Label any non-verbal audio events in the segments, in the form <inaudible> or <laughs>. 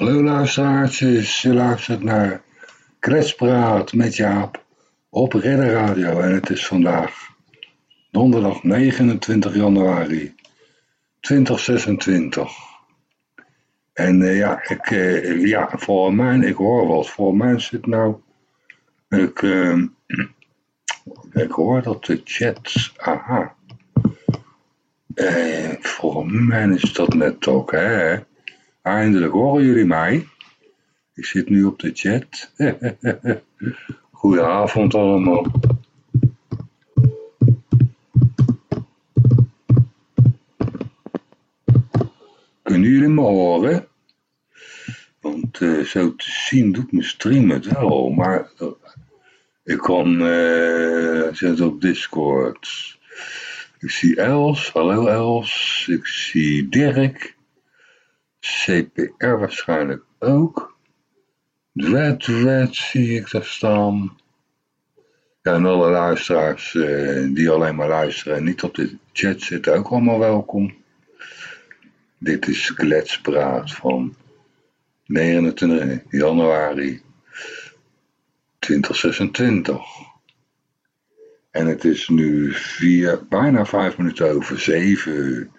Hallo luisteraartjes, je luistert naar Kletspraat met Jaap op Redder Radio. En het is vandaag donderdag 29 januari 2026. En uh, ja, ik, uh, ja, voor mij, ik hoor wat, voor mij zit nou, ik, uh, <clears throat> ik hoor dat de chat, aha, voor mij is dat net ook, hè, Eindelijk horen jullie mij. Ik zit nu op de chat. <laughs> Goedenavond allemaal. Kunnen jullie me horen? Want uh, zo te zien doet mijn stream het wel, maar uh, ik kan uh, op Discord. Ik zie Els, hallo Els. Ik zie Dirk. CPR waarschijnlijk ook. Wet zie ik daar staan. En alle luisteraars eh, die alleen maar luisteren en niet op de chat zitten ook allemaal welkom. Dit is Kletspraat van 29 januari 2026. En het is nu vier, bijna vijf minuten over zeven.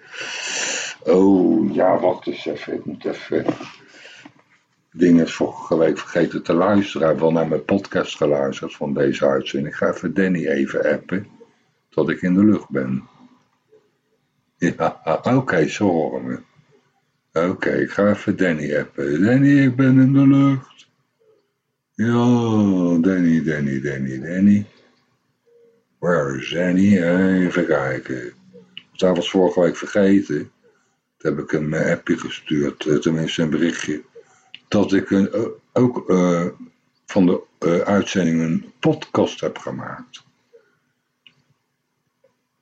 Oh, ja, wacht eens even. Ik moet even dingen vorige week vergeten te luisteren. Hij heeft wel naar mijn podcast geluisterd van deze uitzending. Ik ga even Danny even appen, tot ik in de lucht ben. <laughs> Ja, oké, zo horen we. Oké, ik ga even Danny appen. Danny, ik ben in de lucht. Ja, Danny, Danny, Danny, Danny. Where is Danny? Even kijken. Dat was vorige week vergeten. Heb ik een appje gestuurd, tenminste een berichtje. Dat ik een, ook van de uitzending een podcast heb gemaakt.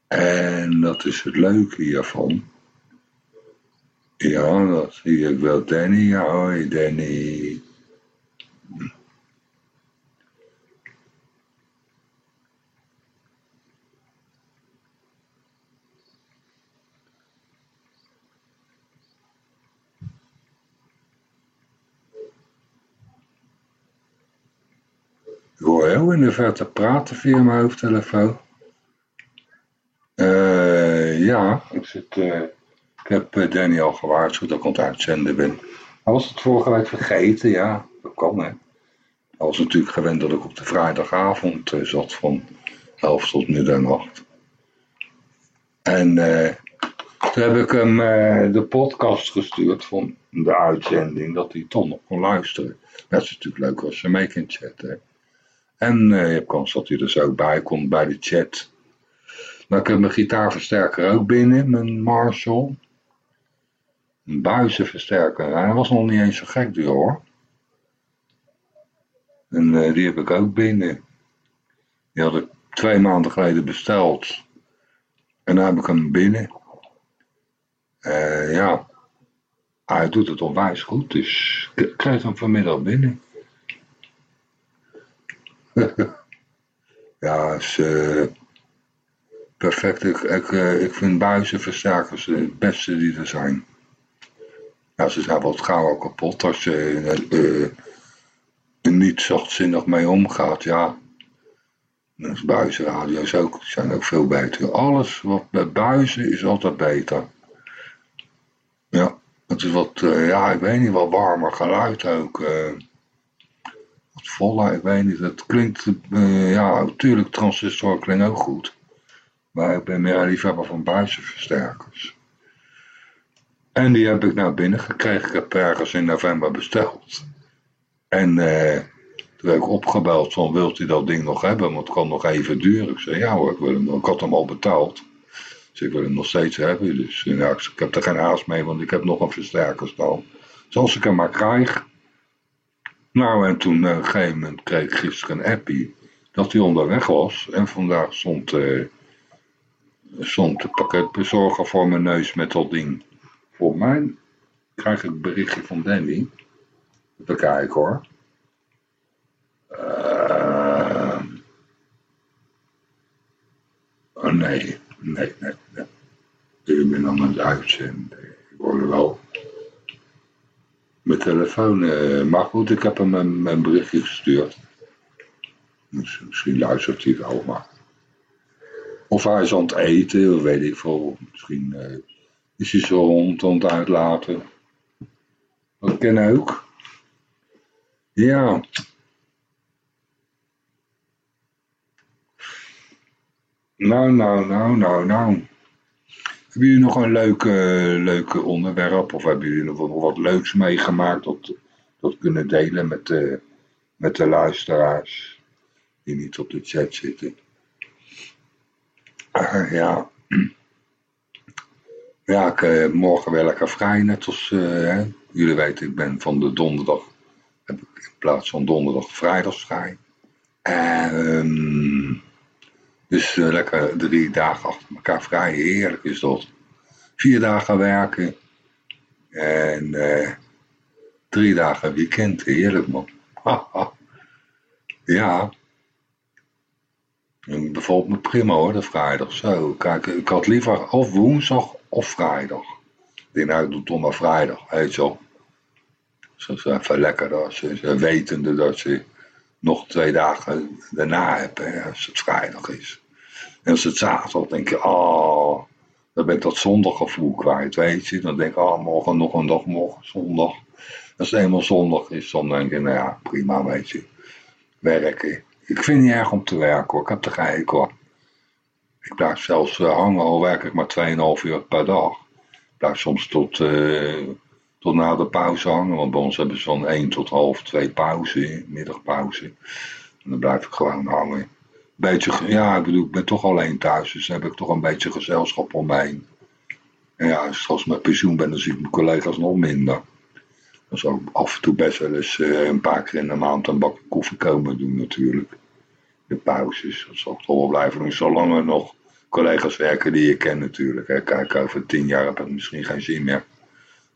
En dat is het leuke hiervan. Ja, dat zie ik wel. Danny, ja, hoi Danny. Ik hoor heel in de verte praten via mijn hoofdtelefoon. Uh, ja, ik, zit, uh, ik heb Danny al gewaarschuwd dat ik aan het uitzenden ben. Hij was het vorige week vergeten, ja, dat kan hè. Hij was natuurlijk gewend dat ik op de vrijdagavond zat van 11 tot middernacht. En toen heb ik hem de podcast gestuurd van de uitzending, dat hij toch nog kon luisteren. Dat is natuurlijk leuk als ze mee kan chatten. En uh, je hebt kans dat hij er zo bij komt bij de chat. Ik heb mijn gitaarversterker ook binnen, mijn Marshall. Een buizenversterker. Hij was nog niet eens zo gek duur hoor. En uh, die heb ik ook binnen. Die had ik twee maanden geleden besteld. En nu heb ik hem binnen. Uh, ja, hij doet het onwijs goed, dus ik krijg hem vanmiddag binnen. <laughs> ja, is uh, perfect. Ik, ik, uh, ik vind buizenversterkers het beste die er zijn. Ja, ze zijn wat gauw kapot als je uh, er niet zachtzinnig mee omgaat. Ja, dus buizenradio's ook, zijn ook veel beter. Alles wat met buizen is altijd beter. Ja, het is wat, ja, ik weet niet, wat warmer geluid ook voller, ik weet niet. Het klinkt, uh, ja, natuurlijk, transistor klinkt ook goed. Maar ik ben meer liefhebber van buizenversterkers. En die heb ik nou binnengekregen. Ik heb ergens in november besteld. En uh, toen heb ik opgebeld van, wilt u dat ding nog hebben? Want het kan nog even duren. Ik zei, ja hoor, ik, wil hem, ik had hem al betaald. Dus ik wil hem nog steeds hebben. Dus ik heb er geen haast mee, want ik heb nog een versterker staan. Dus als ik hem maar krijg, nou, en toen uh, op een gegeven moment kreeg ik gisteren een appie dat hij onderweg was. En vandaag stond, uh, stond de pakketbezorger voor mijn neus met dat ding. Voor mij krijg ik berichtje van Danny. Even kijken hoor. Uh, oh nee, nee, nee, nee. Ik ben aan het uitzenden. Ik hoor wel. Mijn telefoon, uh, maar goed, ik heb hem een, berichtje gestuurd. Dus misschien luistert hij wel, maar... Of hij is aan het eten, weet ik veel. Misschien uh, is hij zo rond aan uitlaten. Dat ken ook. Ja. Nou, nou, nou, nou, nou. Hebben jullie nog een leuk, leuke onderwerp? Of hebben jullie nog wat, leuks meegemaakt dat, dat kunnen delen met de, met de luisteraars die niet op de chat zitten? Uh, ja. <clears throat> Ja, ik, uh, morgen wel lekker vrij, net als uh, jullie weten, ik ben van de donderdag, heb ik in plaats van donderdag vrijdag vrij. En dus uh, lekker drie dagen achter elkaar vrij. Heerlijk is dat. Vier dagen werken. En uh, drie dagen weekend. Heerlijk man. <laughs> ja. En bevalt me prima hoor, de vrijdag. Zo, kijk, ik had liever of woensdag of vrijdag. Ik denk nou, ik doe toch maar vrijdag, weet je wel. Zo is even lekker als ze, wetende dat ze nog twee dagen daarna hebben, als het vrijdag is. En als het zaterdag denk je, oh, dan ben ik dat zondaggevoel kwijt, weet je. Dan denk ik, oh, morgen nog een dag, morgen zondag. Als het eenmaal zondag is, dan denk je, nou ja, prima, weet je. Werken. Ik vind het niet erg om te werken hoor, ik heb er geen hoor. Ik blijf zelfs uh, hangen, al werk ik maar 2,5 uur per dag. Ik blijf soms tot, uh, tot na de pauze hangen, want bij ons hebben ze van 1 tot half 2 pauze, middagpauze. En dan blijf ik gewoon hangen beetje, ja, ik bedoel, ik ben toch alleen thuis, dus heb ik toch een beetje gezelschap om me heen. En ja, als ik met pensioen ben, dan zie ik mijn collega's nog minder. Dan zou ik af en toe best wel eens uh, een paar keer in de maand een bakje koffie komen doen natuurlijk. De pauzes, dat zal ik toch wel blijven doen, zolang er nog collega's werken die je kent natuurlijk. Hè. Kijk, over tien jaar heb ik misschien geen zin meer.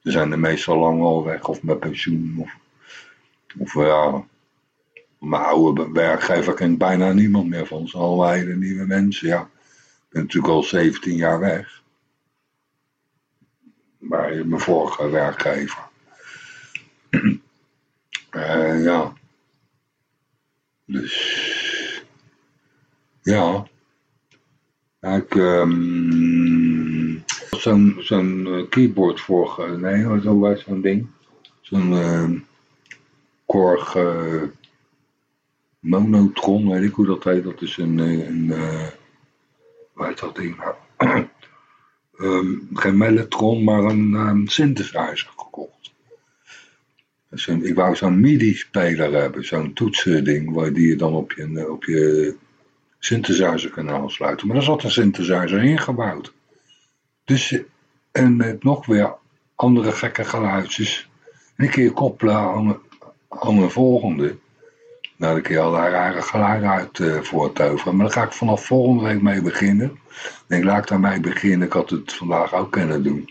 Ze zijn er meestal lang al weg, of met pensioen, of, of ja, mijn oude werkgever kent bijna niemand meer van. Ze allerlei hele nieuwe mensen. Ja, ik ben natuurlijk al 17 jaar weg. Bij mijn vorige werkgever. uh, <clears throat> ja. Dus. Ja. Ik. Um, zo'n zo'n keyboard voor. Nee, zo zo'n ding. Zo'n. Uh, korg. Monotron, weet ik hoe dat heet. Dat is een, eh, een uh, dat ding um, <clears throat> geen mellotron, maar een um, synthesizer gekocht. Dus een, ik wou zo'n MIDI-speler hebben, zo'n toetsending, waar die je dan op je, eh, op je synthesizer kan aansluiten. Maar daar zat een synthesizer ingebouwd. Dus, en met nog weer andere gekke geluidjes. En een keer koppelen aan, aan een volgende. Nou, dan je al daar eigen geluiden uit uh. Maar daar ga ik vanaf volgende week mee beginnen. Ik denk, laat ik daarmee beginnen. Ik had het vandaag ook kunnen doen.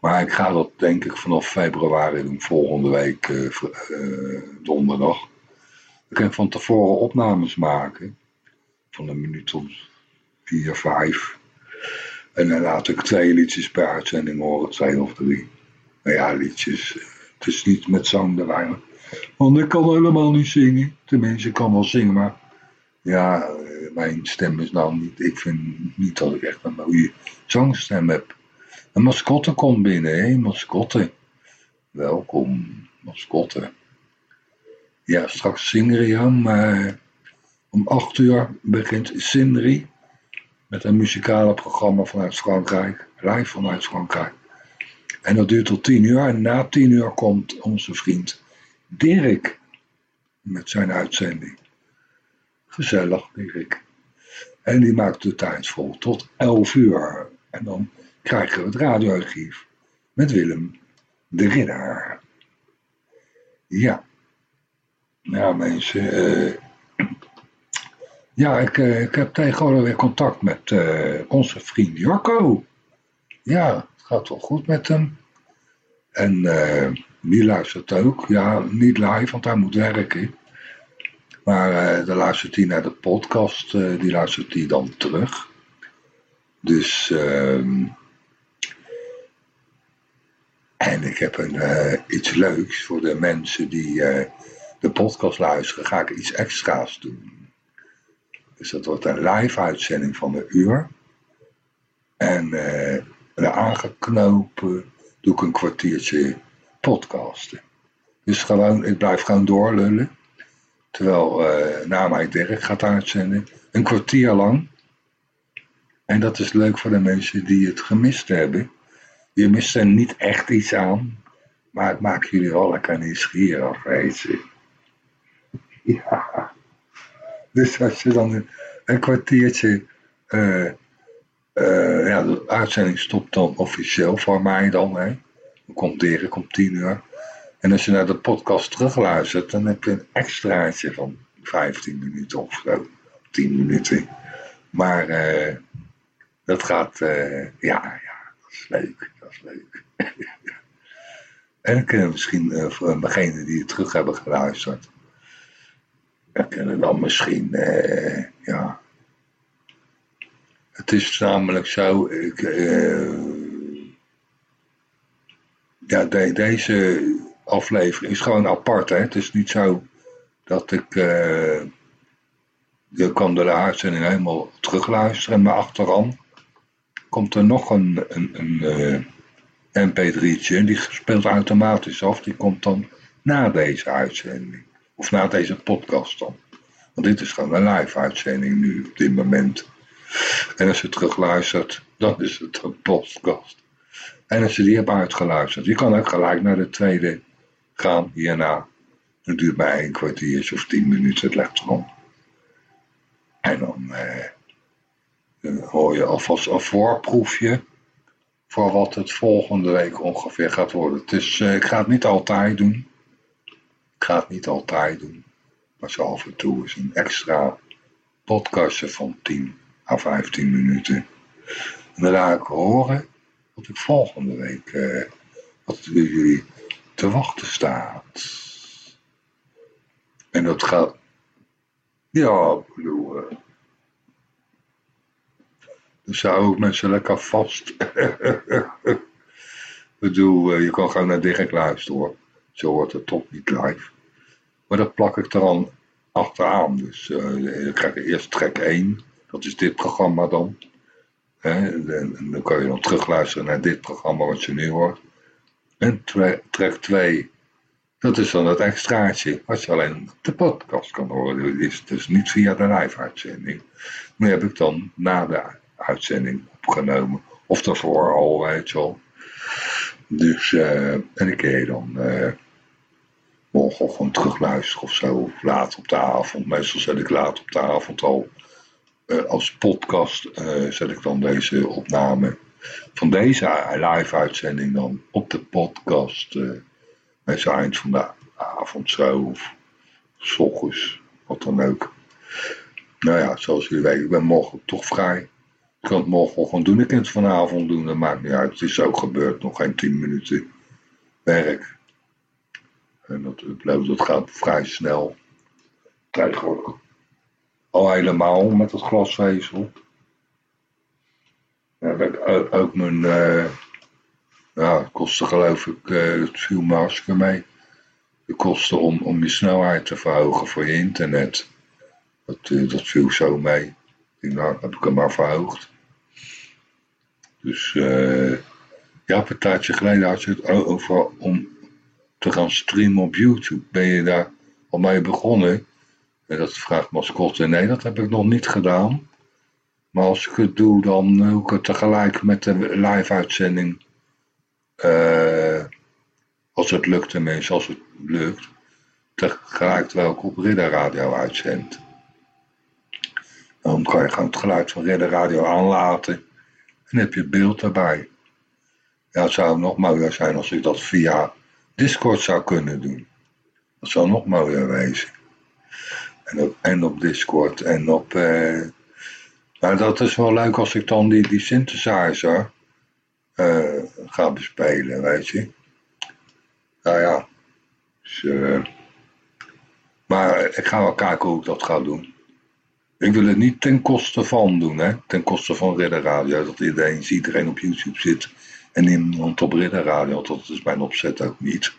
Maar ik ga dat denk ik vanaf februari doen. Volgende week uh, uh, donderdag. Ik kan van tevoren opnames maken. Van een minuut of vier, vijf. En dan laat ik twee liedjes per uitzending horen. Twee of drie. Nou ja, liedjes. Het is niet met zang erbij. Want ik kan helemaal niet zingen. Tenminste, ik kan wel zingen, maar ja, eh, mijn stem is nou niet. Ik vind niet dat ik echt een mooie zangstem heb. Een mascotte komt binnen, hé, mascotte. Welkom, mascotte. Ja, straks ja, maar om acht uur begint Sindri met een muzikale programma vanuit Frankrijk, live vanuit Frankrijk. En dat duurt tot tien uur en na tien uur komt onze vriend Dirk met zijn uitzending. Gezellig, Dirk. En die maakt de tijd vol tot 11 uur. En dan krijgen we het radioarchief met Willem de Ridder. Ja. Ja, mensen. Uh, ja, ik, uh, ik heb tegenwoordig weer contact met uh, onze vriend Jacco. Ja, het gaat wel goed met hem. En die luistert ook. Ja, niet live, want hij moet werken. Maar uh, dan luistert hij naar de podcast. Uh, die luistert hij dan terug. Dus... Uh, En ik heb een, eh, iets leuks voor de mensen die eh, de podcast luisteren. Ga ik iets extra's doen. Dus dat wordt een live uitzending van een uur. En aangeknopen doe ik een kwartiertje podcasten. Dus gewoon, ik blijf gewoon doorlullen. Terwijl uh, na mij gaat uitzenden. Een kwartier lang. En dat is leuk voor de mensen die het gemist hebben. Je mist er niet echt iets aan. Maar het maakt jullie wel lekker nieuwsgierig, weet je. <laughs> Ja. Dus als je dan een, kwartiertje... Uh, uh, ja, de uitzending stopt dan officieel voor mij dan. Hè. Komt Dirk om tien uur. En als je naar de podcast terugluistert, dan heb je een extraatje van 15 minuten of zo. 10 minuten. Maar uh, dat gaat, uh, ja, ja, dat is leuk. Dat is leuk. <laughs> en dan kunnen misschien uh, voor degenen die het terug hebben geluisterd, dan kunnen dan misschien, ja. Het is namelijk zo, ik, ja, de, deze aflevering is gewoon apart. Hè? Het is niet zo dat ik. Uh, je kan de uitzending helemaal terugluisteren, maar achteraan komt er nog een, een, een uh, MP3'tje. Die speelt automatisch af. Die komt dan na deze uitzending. Of na deze podcast dan. Want dit is gewoon een live uitzending nu op dit moment. En als je terugluistert, dan is het een podcast. En als je die hebt uitgeluisterd, je kan ook gelijk naar de tweede gaan hierna. Het duurt bij een kwartiertje of tien minuten, het legt erom. En dan, eh, dan hoor je alvast een voorproefje voor wat het volgende week ongeveer gaat worden. Het is, uh, ik ga het niet altijd doen. Ik ga het niet altijd doen. Maar zo af en toe is een extra podcastje van 10 à 15 minuten. En ik horen wat ik volgende week, uh, wat jullie te wachten staat. En dat gaat, ja, ik bedoel, uh, dan zou ik mensen lekker vast. <laughs> ik bedoel, uh, je kan gewoon naar direct luisteren hoor. Zo wordt het toch niet live. Maar dat plak ik er dan achteraan. Dus uh, dan krijg eerst track 1. Dat is dit programma dan. En, dan kan je dan terugluisteren naar dit programma wat je nu hoort. En track 2, dat is dan het extraatje wat je alleen op de podcast kan horen. Dat is dus niet via de live uitzending. Maar heb ik dan na de uitzending opgenomen. Of daarvoor al, weet je wel. Dus, uh, en dan kun je dan uh, morgenochtend terugluisteren of zo. Of laat op de avond. Meestal zet ik laat op de avond al. Uh, als podcast zet ik dan deze opname van deze live uitzending dan op de podcast. Uh, bij het eind van de avond zo. Of s ochtends, wat dan ook. Nou ja, zoals jullie weten, ik ben morgen toch vrij. Ik kan het morgenochtend doen, ik kan het vanavond doen, dat maakt niet uit. Het is ook gebeurd, nog geen 10 minuten werk. En dat upload, dat gaat vrij snel. Tegenwoordig. Al helemaal met het glasvezel heb ik ook mijn, uh, ja, kostte geloof ik, uh, het viel hartstikke mee. De kosten om, om je snelheid te verhogen voor je internet. Dat, uh, dat viel zo mee. Ik nou, heb ik hem maar verhoogd. Dus ja, een tijdje geleden had je het over om te gaan streamen op YouTube. Ben je daar al mee begonnen? Dat vraagt mascotte. Nee, dat heb ik nog niet gedaan. Maar als ik het doe, dan doe ik het tegelijk met de live-uitzending. Uh, als het lukt tenminste, als het lukt. Tegelijk terwijl ik op Ridder Radio uitzend. Dan kan je gewoon het geluid van Ridder Radio aanlaten. En heb je beeld erbij. Ja, het zou nog mooier zijn als ik dat via Discord zou kunnen doen. Dat zou nog mooier wezen. En op, en op Discord en op... Uh, nou, dat is wel leuk als ik dan die, die synthesizer uh, ga bespelen, weet je. Nou ja. Dus, uh, maar ik ga wel kijken hoe ik dat ga doen. Ik wil het niet ten koste van doen, hè. Ten koste van Ridder Radio. Dat iedereen, iedereen op YouTube zit En niemand op ridderradio, dat is mijn opzet ook niet.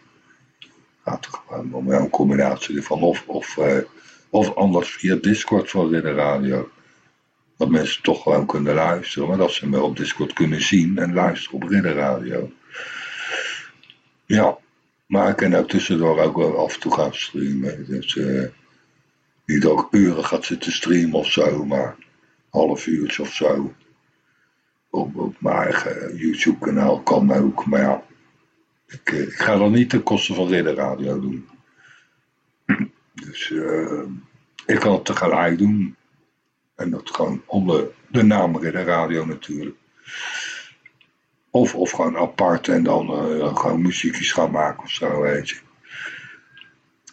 Gaat er gewoon om een combinatie ervan. Of, of anders via Discord van ridderradio. Dat mensen toch gewoon kunnen luisteren. Maar dat ze me op Discord kunnen zien en luisteren op ridderradio. Ja, maar ik kan ook tussendoor ook wel af en toe gaan streamen. Dus uh, niet ook uren gaat zitten streamen of zo, maar half uurtje of zo. Op, mijn eigen YouTube kanaal kan ook, maar ja. Ik, eh, ga dan niet ten koste van Ridderradio doen. <clears throat> Dus uh, ik kan het tegelijk doen. En dat gewoon onder de naam Ridderradio natuurlijk. Of, of gewoon apart en dan uh, gewoon muziekjes gaan maken of zo, weet je.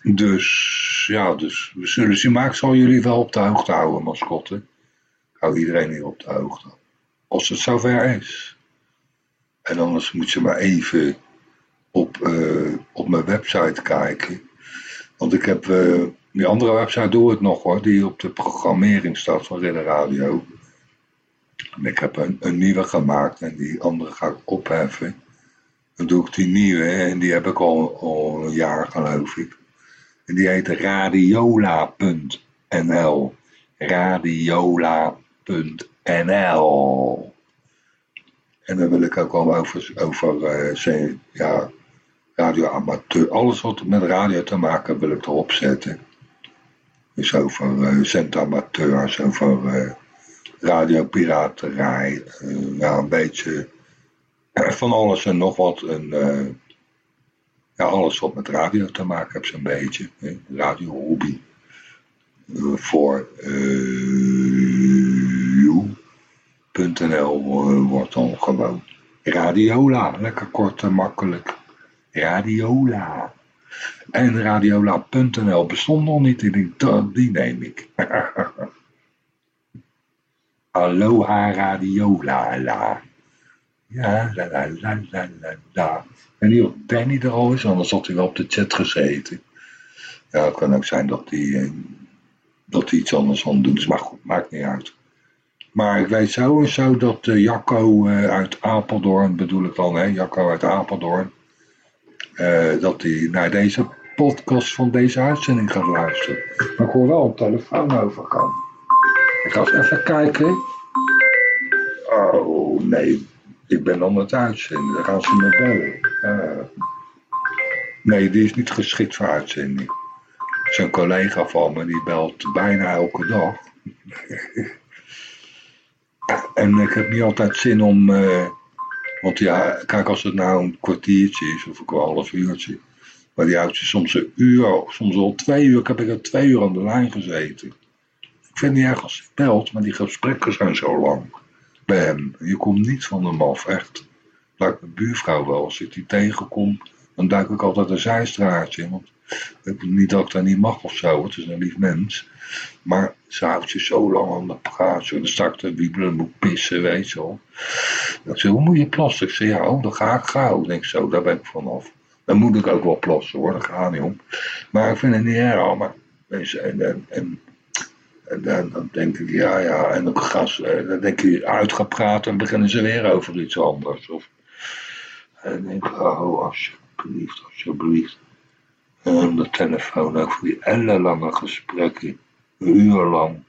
Dus ja, dus we zullen zien. Maar ik zal jullie wel op de hoogte houden, mascotte. Ik hou iedereen hier op de hoogte. Als het zover is. En anders moet je maar even op, uh, op mijn website kijken. Want ik heb, uh, die andere website doe ik nog hoor, die op de programmering staat van Ridder Radio. Ik heb een, nieuwe gemaakt en die andere ga ik opheffen. Dan doe ik die nieuwe en die heb ik al, al een jaar geloof ik. En die heet radiola.nl. Radiola.nl. En dan wil ik ook al over, over uh, ja, radioamateur, alles wat met radio te maken wil ik erop zetten. Dus over uh, zendamateurs, over uh, radiopiraterij, uh, ja, een beetje van alles en nog wat. En, ja, alles wat met radio te maken heeft, zo'n beetje. Radio hobby. Voor uh, wordt dan gewoon Radiola. Lekker kort en makkelijk. Radiola. En radiola.nl bestond nog niet. Die, die neem ik. <laughs> Aloha Radiola. La. Ja, la la la la la la. En niet of Danny er al is, anders had hij wel op de chat gezeten. Ja, het kan ook zijn dat hij, dat hij iets anders aan doen is. Maar goed, maakt niet uit. Maar ik weet sowieso dat uh, Jacco uh, uit Apeldoorn, bedoel ik dan, hè, Jacco uit Apeldoorn, uh, dat hij naar deze podcast van deze uitzending gaat luisteren. Maar ik hoor wel een telefoon overgaan. Ik ga eens even kijken. Oh, nee, ik ben dan het uitzenden. Dan gaan ze me bellen. Uh, nee, die is niet geschikt voor uitzending. Zijn collega van me, die belt bijna elke dag. <laughs> en ik heb niet altijd zin om... Uh, want ja, kijk, als het nou een kwartiertje is, of een half uurtje... Maar die houdt je soms een uur, soms al twee uur. Ik heb ik er twee uur aan de lijn gezeten. Ik vind niet erg als belt, maar die gesprekken zijn zo lang bij hem. Je komt niet van hem af, echt. Lijkt mijn buurvrouw wel. Als ik die tegenkom, dan duik ik altijd een zijstraatje. Want niet dat ik dat niet mag of zo, het is een lief mens. Maar ze houdt je zo lang aan de praat. Dan sta ik te wiebelen, moet pissen, weet je wel. Ik zeg, hoe moet je plassen? Ik zeg, ja, oh, dan ga ik gauw. Ik denk zo, daar ben ik vanaf. Dan moet ik ook wel plassen hoor, daar gaat niet om. Maar ik vind het niet erg. Maar, en, en, dan, denk ik, ja, ja, en dan, gas, dan denk je uitgepraat en beginnen ze weer over iets anders. Of, en dan denk ik, oh, alsjeblieft, alsjeblieft. En de telefoon over die ellenlange gesprekken, een uur lang.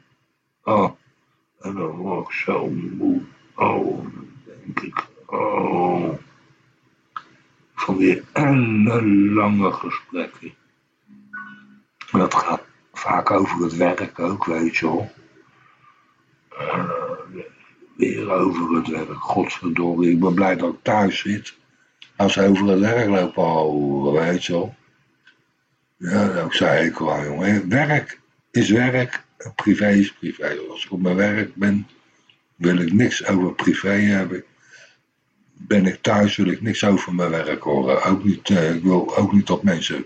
Oh, en dan word ik zo moe. Oh, denk ik, oh. Van die ellenlange gesprekken. En dat gaat vaak over het werk ook, weet je wel. Uh, weer over het werk, godverdomme. Ik ben blij dat ik thuis zit. Als ze over het werk lopen houden, weet je wel. Ja, dat zei ik wel, jongen. Werk is werk, privé is privé. Als ik op mijn werk ben, wil ik niks over privé hebben. Ben ik thuis, wil ik niks over mijn werk horen. Ook niet, uh, ik wil ook niet dat mensen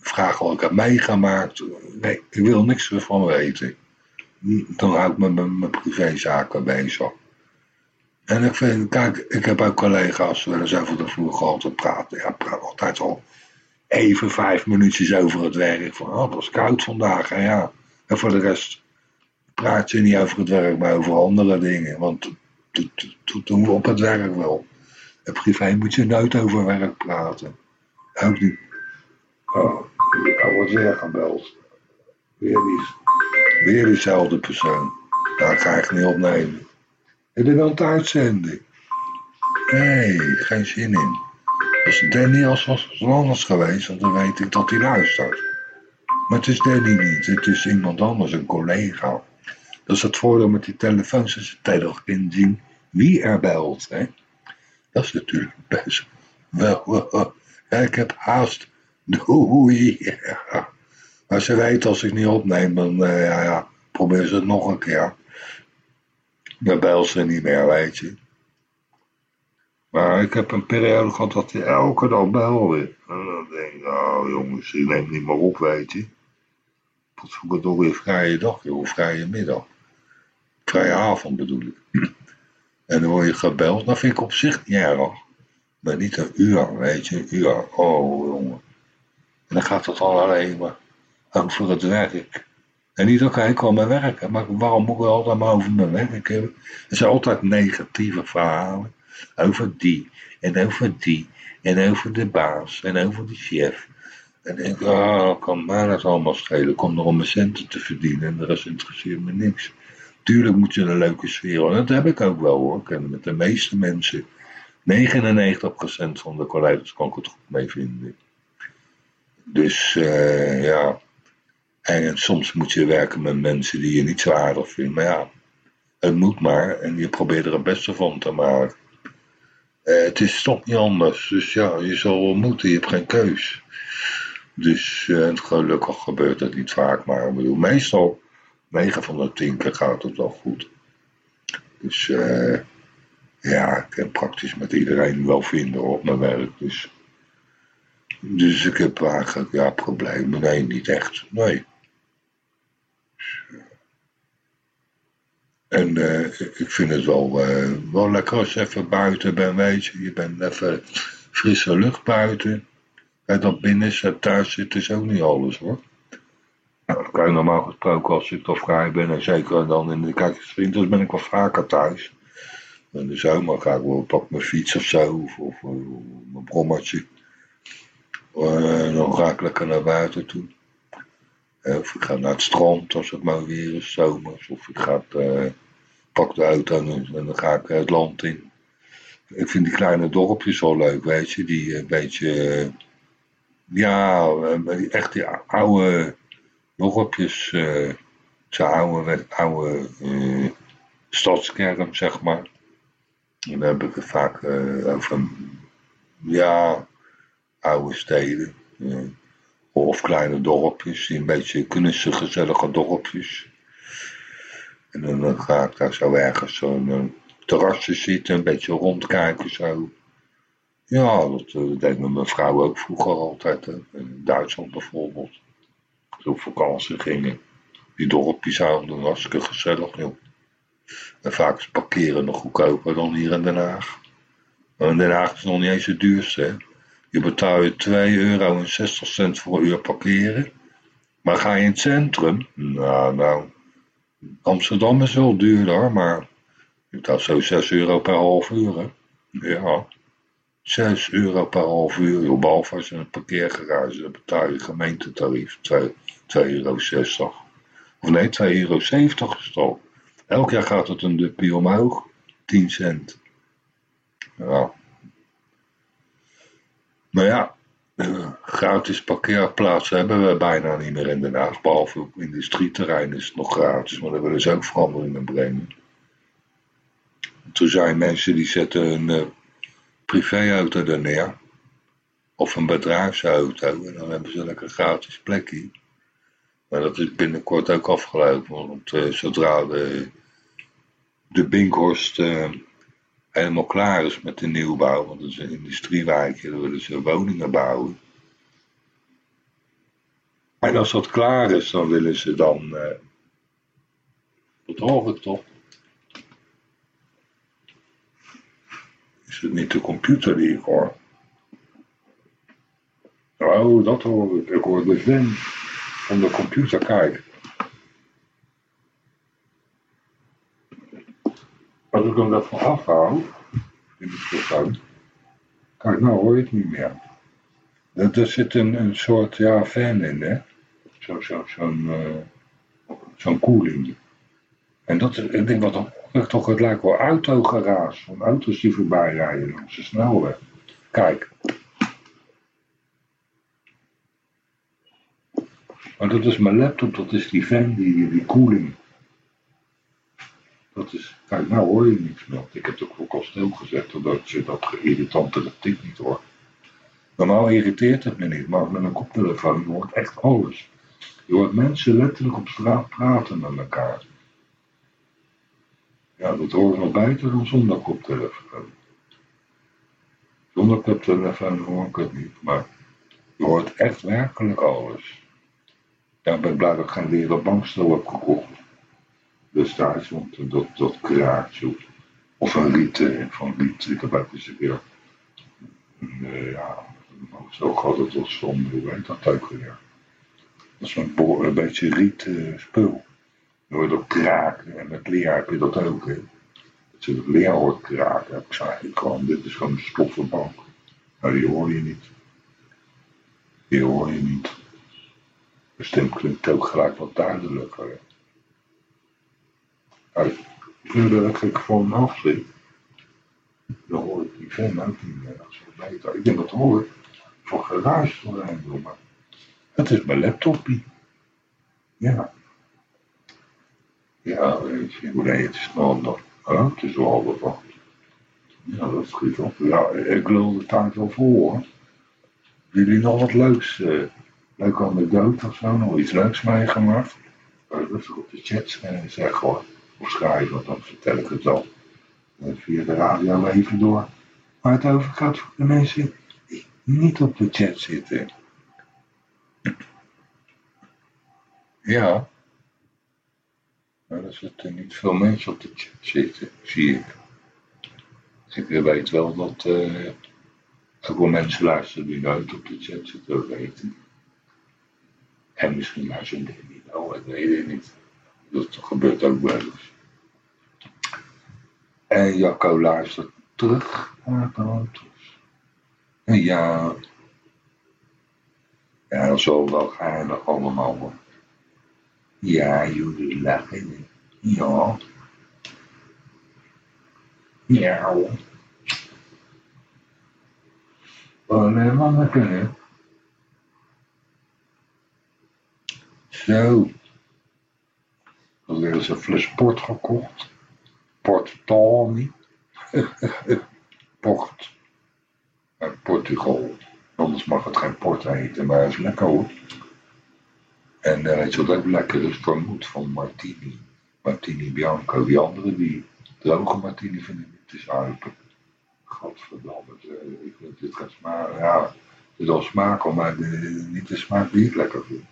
vragen wat ik heb meegemaakt. Nee, ik wil niks ervan weten. Dan hou ik me met mijn privézaken bezig. En ik vind, kijk, ik heb ook collega's wel eens over de vloer gehad te praten. Ja, praat altijd al even vijf minuutjes over het werk. Van, oh, het was koud vandaag. En ja, en voor de rest praat je niet over het werk, maar over andere dingen. Want dat doen we op het werk wel. En privé moet je nooit over werk praten. Ook niet. Oh, ik word weer gebeld. Weer, die, weer diezelfde persoon. Daar ga ik niet opnemen. En dan wel het. Nee, geen zin in. Als Danny als was anders geweest, dan weet ik dat hij luistert. Maar het is Danny niet, het is iemand anders, een collega. Dat is het voordeel met die telefoons, ze tijdig inzien wie er belt. Hè? Dat is natuurlijk best wel. ik heb haast. Doei. <laughs> Maar ze weet als ik niet opneem, dan uh, ja, ja, probeer ze het nog een keer. Dan belt ze niet meer, weet je. Maar ik heb een periode gehad dat hij elke dag belde. En dan denk ik, nou jongens, die neemt niet meer op, weet je. Tot zoek het toch weer vrije dag, joh, vrije middag. Vrije avond bedoel ik. En dan word je gebeld, dat vind ik op zich niet erg. Maar niet een uur, weet je, een uur. Oh, jongen. En dan gaat het al alleen maar over het werk. En niet, oké, ik wil mijn werk, maar waarom moet ik altijd maar over mijn werk hebben? Er zijn altijd negatieve verhalen. Over die, en over die, en over de baas, en over de chef. En denk, oh, kan mij dat allemaal schelen. Ik kom er om mijn centen te verdienen en de rest interesseert me niks. Tuurlijk moet je een leuke sfeer hebben. Dat heb ik ook wel hoor. Ik met de meeste mensen, 99% van de collega's kan ik het goed mee vinden. Dus uh, ja. En soms moet je werken met mensen die je niet zo aardig vindt. Maar ja, het moet maar. En je probeert er het beste van te maken. Uh, het is toch niet anders. Dus ja, je zal wel moeten. Je hebt geen keus. Dus uh, gelukkig gebeurt dat niet vaak. Maar ik bedoel, meestal 9 van de 10 keer gaat het wel goed. Dus uh, ja, ik kan praktisch met iedereen wel vinden op mijn werk. Dus, dus ik heb eigenlijk ja, problemen. Nee, niet echt. Nee. En uh, ik vind het wel, uh, wel lekker als je even buiten bent, weet je. Bent even frisse lucht buiten. Kijk, dat binnen thuis zit is ook niet alles hoor. Nou, dat normaal gesproken als ik toch vrij ben. En zeker dan in de kijkerswinters ben ik wel vaker thuis. In de zomer ga ik wel pak mijn fiets of zo. Of, of, mijn brommertje. Uh, dan ga ik lekker naar buiten toe. Uh, of ik ga naar het strand als het maar weer is, zomers. Of ik ga, uh, pak de auto en, dan ga ik het land in. Ik vind die kleine dorpjes wel leuk, weet je. Die een beetje, ja, echt die oude dorpjes, uh, zo'n oude, oude uh, stadskern, zeg maar. En dan heb ik het vaak over, ja, oude steden. Of kleine dorpjes, die een beetje knusse, gezellige dorpjes. En dan ga ik daar zo ergens zo'n terrasje zitten, een beetje rondkijken zo. Ja, dat deed mijn vrouw ook vroeger altijd, in Duitsland bijvoorbeeld op vakantie gingen. Die dorpjes houden hartstikke gezellig, joh. En vaak parkeren nog goedkoper dan hier in Den Haag. Maar in Den Haag is het nog niet eens het duurste, hè. Je betaalt 2,60 euro en 60 cent voor een uur parkeren. Maar ga je in het centrum? Nou, nou. Amsterdam is wel duurder, maar je betaalt zo 6 euro per half uur, hè. Ja. 6 euro per half uur, behalve als je een parkeergarage, dan betaal je gemeentetarief 2,60 euro. Of nee, 2,70 euro is het al. Elk jaar gaat het een dubbie omhoog, 10 cent. Ja. Maar ja, gratis parkeerplaatsen hebben we bijna niet meer in Den Haag. Behalve op industrieterrein is het nog gratis, maar daar willen ze ook veranderingen brengen. Toen zijn mensen die zetten een eh, privéauto er neer. Of een bedrijfsauto. En dan hebben ze lekker gratis plekje. Maar dat is binnenkort ook afgelopen. Want uh, zodra de, de Binkhorst uh, helemaal klaar is met de nieuwbouw. Want het is een industriewijkje. Dan willen ze woningen bouwen. En als dat klaar is, dan willen ze dan... Dat hoor ik toch? Is het niet de computer die ik hoor? Oh, dat hoor ik. Ik hoor de vent van de computer. Kijk. Als ik hem daarvan afhaal, in de microfoon, Kijk, nou hoor niet meer. Er, zit een, een soort ja, fan in, hè? Zo'n zo, zo'n uh, zo'n koeling. En dat is, ik denk, wat toch, het lijkt wel autogeraas. Van auto's die voorbij rijden langs de snelweg. Kijk. Maar dat is mijn laptop, dat is die fan, die, die koeling. Dat is, kijk, nou hoor je niks meer. Ik heb het ook ook al stilgezet, zodat je dat irritante tik niet hoort. Normaal irriteert het me niet, maar met een koptelefoon je hoort echt alles. Je hoort mensen letterlijk op straat praten met elkaar. Ja, dat hoort wel beter dan zonder koptelefoon. Zonder koptelefoon hoor ik het niet, maar je hoort echt werkelijk alles. Ja, ik ben blij dat ik geen leren bankstel heb. Destijds, want dat, dat kraakt zo. Of een riet, van riet, heb eens een keer, uh, ja, zo gehad dat was van, hoe heet dat ook weer? Dat is een, een beetje riet uh, spul. Je hoort ook kraken en met leer heb je dat ook. Hè. Dat je het leer hoort kraken. Ik zei gewoon, dit is gewoon een stoffenbank. Maar die hoor je niet. Die hoor je niet. De stem klinkt ook gelijk wat duidelijker. Kijk, voordat ik gewoon afzit, dan hoor ik die meer. Dat is beter. Ik denk dat hoor geruis doorheen doen, maar het is mijn laptopie. Ja. Ja, weet je, hoe het is nog, oh, het is wel wat. Ja, dat schiet op. Ja, ik lul de tijd wel voor. Jullie nog wat leuks, uh, leuk anekdote of zo, nog iets leuks meegemaakt? Rustig op de chat uh, zeg hoor, of schrijven, want dan vertel ik het al uh, via de radio even door. Waar het over gaat voor de mensen die niet op de chat zitten. Ja. Maar er zitten niet veel mensen op de chat zitten, zie ik. Ik weet wel dat uh, ook wel mensen luisteren die nooit op de chat zitten, weten. En misschien luisteren die niet wel, ik weet niet. Dat gebeurt ook wel eens. En Jacco luistert terug naar de auto's. En ja, ja, dat zal wel geinig allemaal worden. Ja, jullie lachen. Ja. Ja. Nee, man, dat kunnen. Zo. Dan weer eens een fles port gekocht. Port <laughs> port. Uit Portugal. Anders mag het geen port eten, maar het is lekker hoor. En weet je wat ook lekker is? Vermoed van Martini. Martini Bianco. Die andere, die droge Martini vind ik niet te zuipen. Godverdamme. Uh, ik vind dit gaat smaken. Ja, het is al smaak, maar de, niet de smaak die ik lekker vind.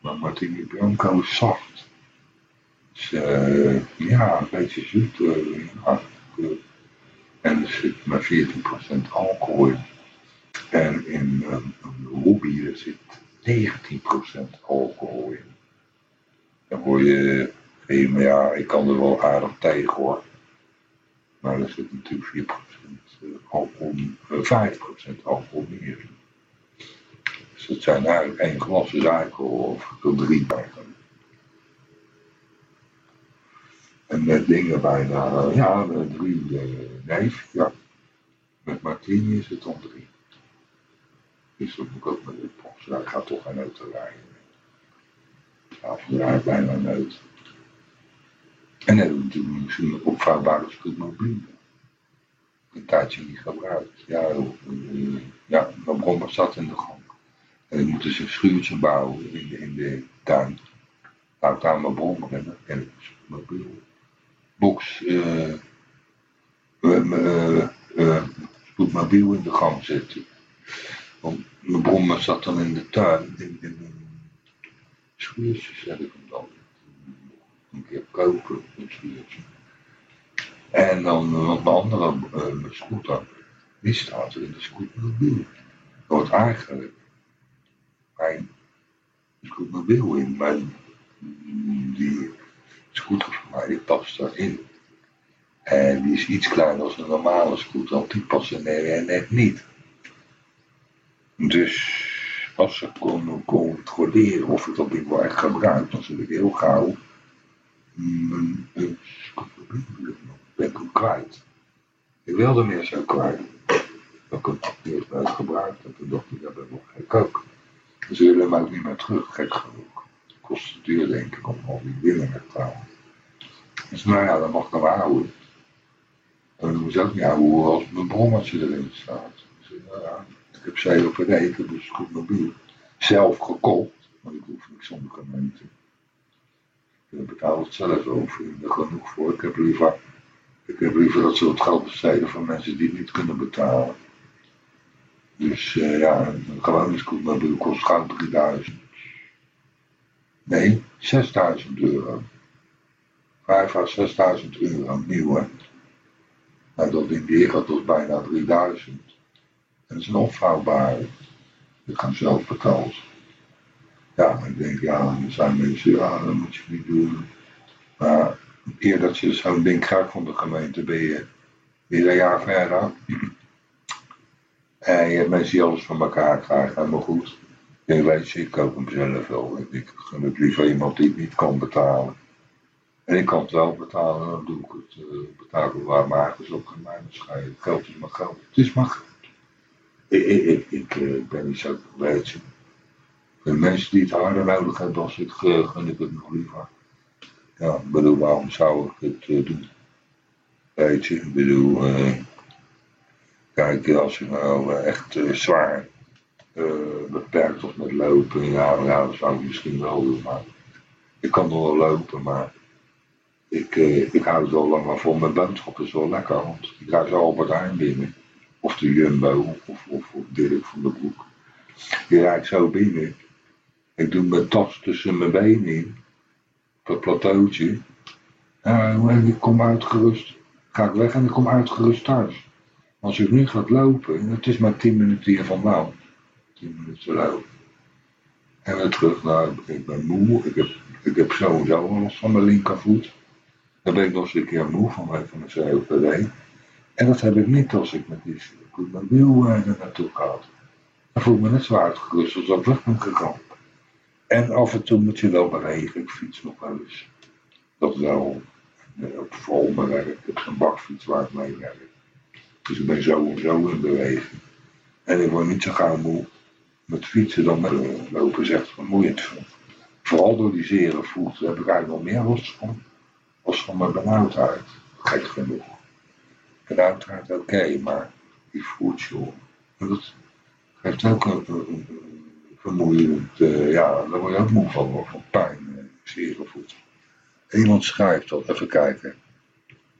Maar Martini Bianco is zacht. Dus uh, ja, een beetje zoet. Uh, en er zit maar 14% alcohol in. En in um, een ruby zit 19% alcohol in. Dan word je, maar ja, ik kan er wel aardig tegen hoor. Maar er zit natuurlijk 4% alcohol, 5% alcohol meer in. Dus het zijn eigenlijk één glas is alcohol of drie bijna. En met dingen bijna, ja, drie, nee, ja. Met martini is het om drie. Dus dat moet ik ook met de post. Ja, ik ga toch geen auto rijden. Ja, vandaar bijna nooit. En dan hebben we natuurlijk misschien een opvouwbare scootmobiel. Een tijdje niet gebruikt. Ja, ja mijn brommer zat in de gang. En ik moet dus een schuurtje bouwen in de, in de tuin. Nou, daar mijn brommer en dan ken een mobiel. Box, uh, uh, uh, spoedmobiel in de gang zetten. Mijn brommer zat dan in de tuin. In, in een schuurtje zet ik hem dan. Een keer kopen, een schuurtje. En dan uh, de andere uh, scooter, die staat er in de scootermobiel. wordt eigenlijk mijn scootermobiel in, mijn die scooter mij, die past daarin. En die is iets kleiner als een normale scooter, want die passen net, net niet. Dus als ze kon controleren of ik dat ding wel echt gebruik, dan zul ik heel gauw mijn scooter ben ik kwijt. Ik wilde meer zo kwijt. Dat ik hem eerst nooit gebruikt heb. Toen dacht ik, dat nog gek ook. Ze zullen hem ook niet meer terug. Het duur denk ik al die dingen te betalen. Dus nou ja, dan mag ik hem houden. En dan doen ze ook niet houden als mijn brommetje erin staat. Dus, ja, ik heb zeven verreken, dus goed mobiel. Zelf gekocht, want ik hoef niks zonder gemeente. Ik betaal het zelf over, er genoeg voor. Ik heb liever ik heb liever dat ze wat geld besteden van mensen die het niet kunnen betalen. Dus uh, ja, een gewone scootmobiel kost gauw 3000. Nee, 6000 euro. 5 à 6000 euro, nieuw hè. Nou, dat ding die gaat tot bijna 3000. En dat is een opvouwbare. Ik ga zelf betalen. Ja, ik denk, ja, er zijn mensen, ja, dat moet je niet doen. Maar keer dat je zo'n ding krijgt van de gemeente, ben je weer een jaar verder. En je hebt mensen die alles van elkaar krijgen, helemaal goed. Je weet je, ik koop hem zelf wel. Ik gun het liever iemand die het niet kan betalen. En ik kan het wel betalen, dan doe ik het. Betaal ik waar maar ook aan mij Geld is maar geld. Het is maar geld. Ik, ik, ik, eh, ik ben niet zo, weet. De mensen die het harder nodig hebben als ik, gun ik het nog liever. Ja, ik bedoel, waarom zou ik het uh, doen? Weet je, ik bedoel, kijk, als je nou echt zwaar beperkt was met lopen, ja, ja, dat zou ik misschien wel doen, maar ik kan nog wel lopen, maar ik, ik hou het wel langer vol. Mijn boodschappen is wel lekker, want ik ga zo Albert Heijn binnen, of de Jumbo, of, of, of Dirk van de Broek. Je rijdt zo binnen, ik doe mijn tas tussen mijn benen in, op het plateautje. Uh, ik kom uitgerust, ga ik weg en ik kom uitgerust thuis. Als ik nu gaat lopen, het is maar 10 minuten hier vandaan. 10 minuten. En weer terug naar, ik ben moe, ik heb, ik heb sowieso last van mijn linkervoet. Dan ben ik nog eens een keer moe vanwege mijn COPD. En dat heb ik niet als ik met die goed mijn wiel naartoe ga. Dan voel ik me net zo uitgerust als ik weg ben gegaan. En af en toe moet je wel bewegen. Ik fiets nog wel eens. Dat wel. Op vol mijn werk. Ik heb een bakfiets waar ik mee werk. Dus ik ben zo en zo in beweging. En ik word niet zo gauw moe. Met fietsen dan met lopen is vermoeiend. Vooral door die zere voet. Heb ik eigenlijk nog meer last van. Als van mijn benauwdheid. Gek genoeg. Benauwdheid oké, maar die voet joh. dat geeft ook een vermoeiend. Uh, ja, daar word je ook moe van, van pijn, uh, zere voet. Iemand schrijft dat, even kijken.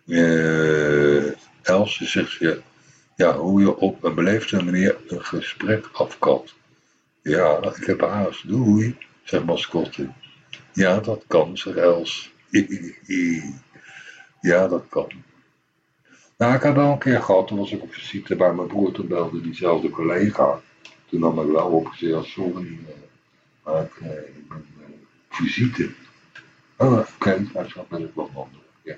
Uh, zegt je, ja, hoe je op een beleefde manier een gesprek afkat. Ja, ik heb haast, doei, zegt mascotte. Ja, dat kan, zegt Els. ja, dat kan. Nou, ik heb wel een keer gehad, toen was ik op visite bij mijn broer, toen belde diezelfde collega. Toen nam ik wel opgezet als sorry, maar ik, eh, ben uh, visite. Oh, oké, okay, nou ben ik wel ander. Ja.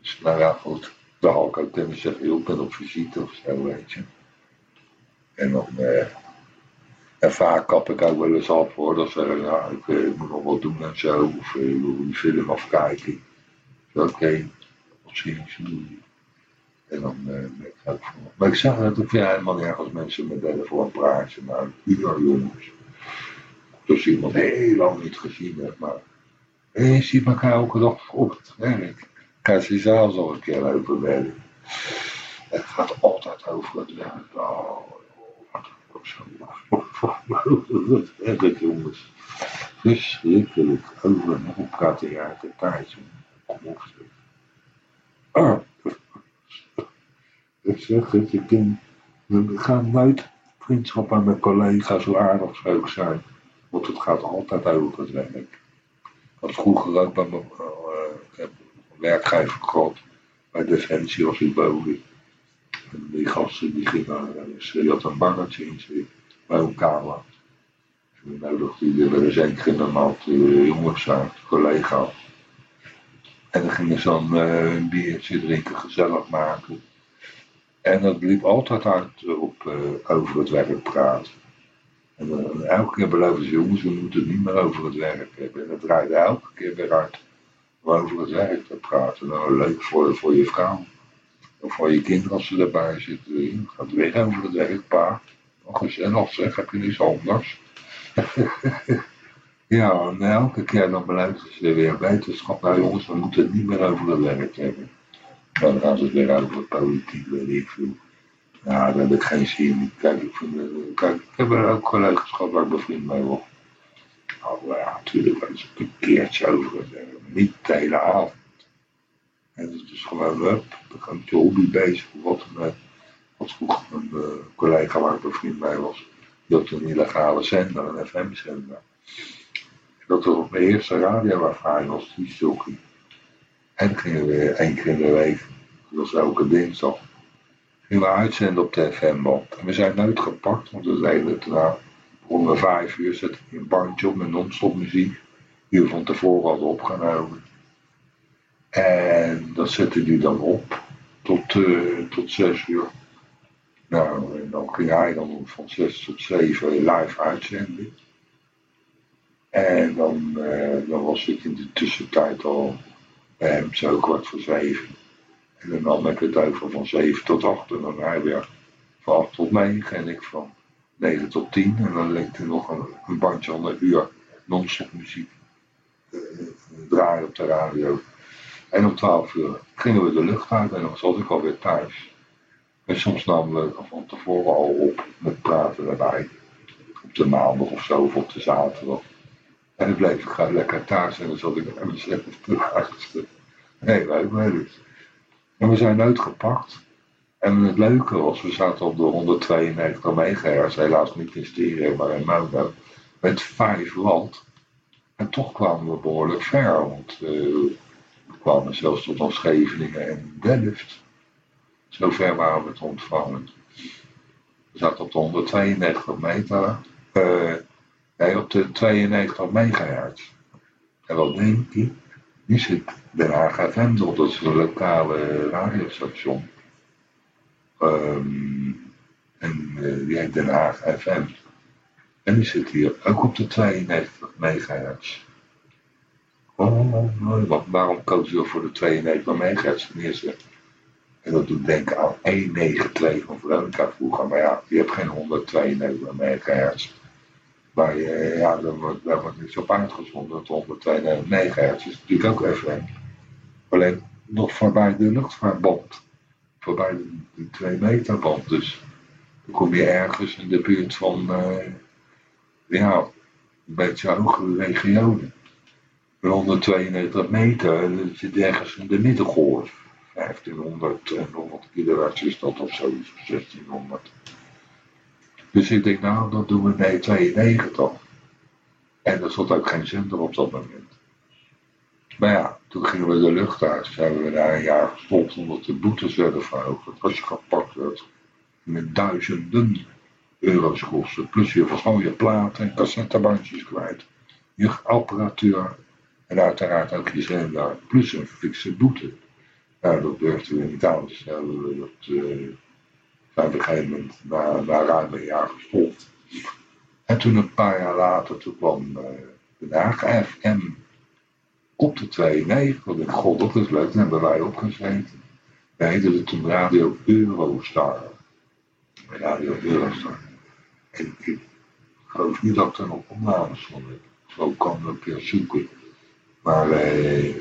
Dus nou ja, goed. Dan had ik ook kunnen zeggen, ik ben op visite of zo, weet je. En dan, eh, en vaak kap ik ook wel eens af hoor, dat zeggen, ja, ik, eh, ik moet nog wat doen en zo, of ik wil die film afkijken. Oké, okay, tot ziens, doei. En dan uh, ben ik ook voor. Maar ik zeg het, ik vind helemaal mensen me bellen voor een praatje. Maar uur jongens. Dus iemand heel lang niet gezien hebt, maar je ziet elkaar elke dag op het werk. Ga je zelfs al een keer over. Het gaat altijd over het werk. Oh, wat Dat erg, jongens. Verschrikkelijk. Over nog op praten, ja, de taartje. Kom op, Ah. Ik zeg het, ik denk, we gaan nooit vriendschap aan mijn collega's zo aardig zou ik zijn. Want het gaat altijd over het werk. Ik had vroeger ook bij mijn uh, werkgever gehad. Bij Defensie was ik boven. En die gasten die gingen, dus die had een barretje in bij elkaar lag. Toen nodigde hij er wel eens één keer in de maand uh, jongens uit, collega's. En dan gingen ze dan uh, een biertje drinken, gezellig maken. En dat liep altijd uit op uh, over het werk praten. En uh, elke keer beloven ze, jongens, we moeten het niet meer over het werk hebben. En dat draaide elke keer weer uit om over het werk te praten. Nou, leuk voor, voor je vrouw. Of voor je kinderen als ze erbij zitten. Je gaat weer over het werk, pa. Nog gezellig zeg, heb je niets anders. <laughs> ja, en elke keer dan beluisteren ze weer wetenschap. Nou jongens, we moeten het niet meer over het werk hebben. Nou, dan gaan ze het weer over politiek, weet ik veel. Ja, daar heb ik geen zin in. Kijk, ik, vind, kijk, ik heb er ook collega's gehad waar ik bevriend mee was. Oh ja, natuurlijk wel eens een keertje over. Niet de hele avond. En het is gewoon, hup, dan met je hobby bezig. Wat vroeger een uh, collega waar ik bevriend mee was. Die had een illegale zender, een FM-zender. Dat was op mijn eerste radioervaring als disjockey. En gingen we één keer in de week, dat was elke dinsdag, gingen we uitzenden op de FM-band. En we zijn nooit gepakt, want we het na om vijf uur zette ik een bandje op met non-stop muziek. Die we van tevoren hadden opgenomen. En dat zette hij dan op tot, uh, tot zes uur. Nou, en dan ging hij dan van zes tot zeven live uitzenden. En dan, uh, dan was ik in de tussentijd al bij hem zo kwart voor zeven. En dan nam ik het over van zeven tot acht. En dan hij weer van acht tot negen. En ik van negen tot tien. En dan lekte nog een, een bandje een uur non-stop muziek uh, draaien op de radio. En om twaalf uur gingen we de lucht uit en dan zat ik alweer thuis. En soms namen we van tevoren al op met praten erbij. Op de maandag of zo, of op de zaterdag. En dan bleef ik gewoon lekker thuis en dan zat ik met mezelf te luisteren. Nee, leuk, leuk. En we zijn uitgepakt. En het leuke was, we zaten op de 192 MHz, helaas niet in stereo, maar in mono, met 5 watt. En toch kwamen we behoorlijk ver, want uh, we kwamen zelfs tot ons Scheveningen en Delft. Zo ver waren we te ontvangen. We zaten op de 192 meter, uh, op de 92 megahertz. En wat denk je? Nu zit Den Haag FM dat is een lokale radiostation. Um, en uh, die heet Den Haag FM. En die zit hier ook op de 92 megahertz. Oh, oh, waarom koos je voor de 92 megahertz? En dat doet denken aan 192 van Veronica vroeger. Maar ja, je hebt geen 192 megahertz. Maar uh, ja, daar wordt, daar wordt niks op uitgezonden. Het 192 megahertz is natuurlijk ook FM. Alleen nog voorbij de luchtvaartband. Voorbij de, de 2 meter band. Dus dan kom je ergens in de buurt van, uh, ja, een beetje hogere regionen. 192 meter, dat zit ergens in de middengolf. 1500 en 100 kilowatt is dat of zoiets, 1600. Dus ik denk, nou, dan doen we nee 92. En er zat ook geen zender op dat moment. Maar ja, toen gingen we de lucht uit. Zijn we daar een jaar gestopt omdat de boetes werden verhoogd. Als je gepakt werd met duizenden euro's kosten. Plus je was al je platen en cassettebandjes kwijt. Je apparatuur en uiteraard ook je zender. Plus een fikse boete. Nou, dat durfden we niet aan. Dus we dat uh, zijn op een gegeven moment na, na ruim een jaar gestopt. En toen een paar jaar later, toen kwam uh, de Haag FM op de 2.9. Ik god, dat is leuk. Daar hebben wij opgezeten. We heette het toen Radio Eurostar. Radio Eurostar. En ik geloof niet dat er nog opnames heb. Zo kan ik een keer zoeken. Maar eh,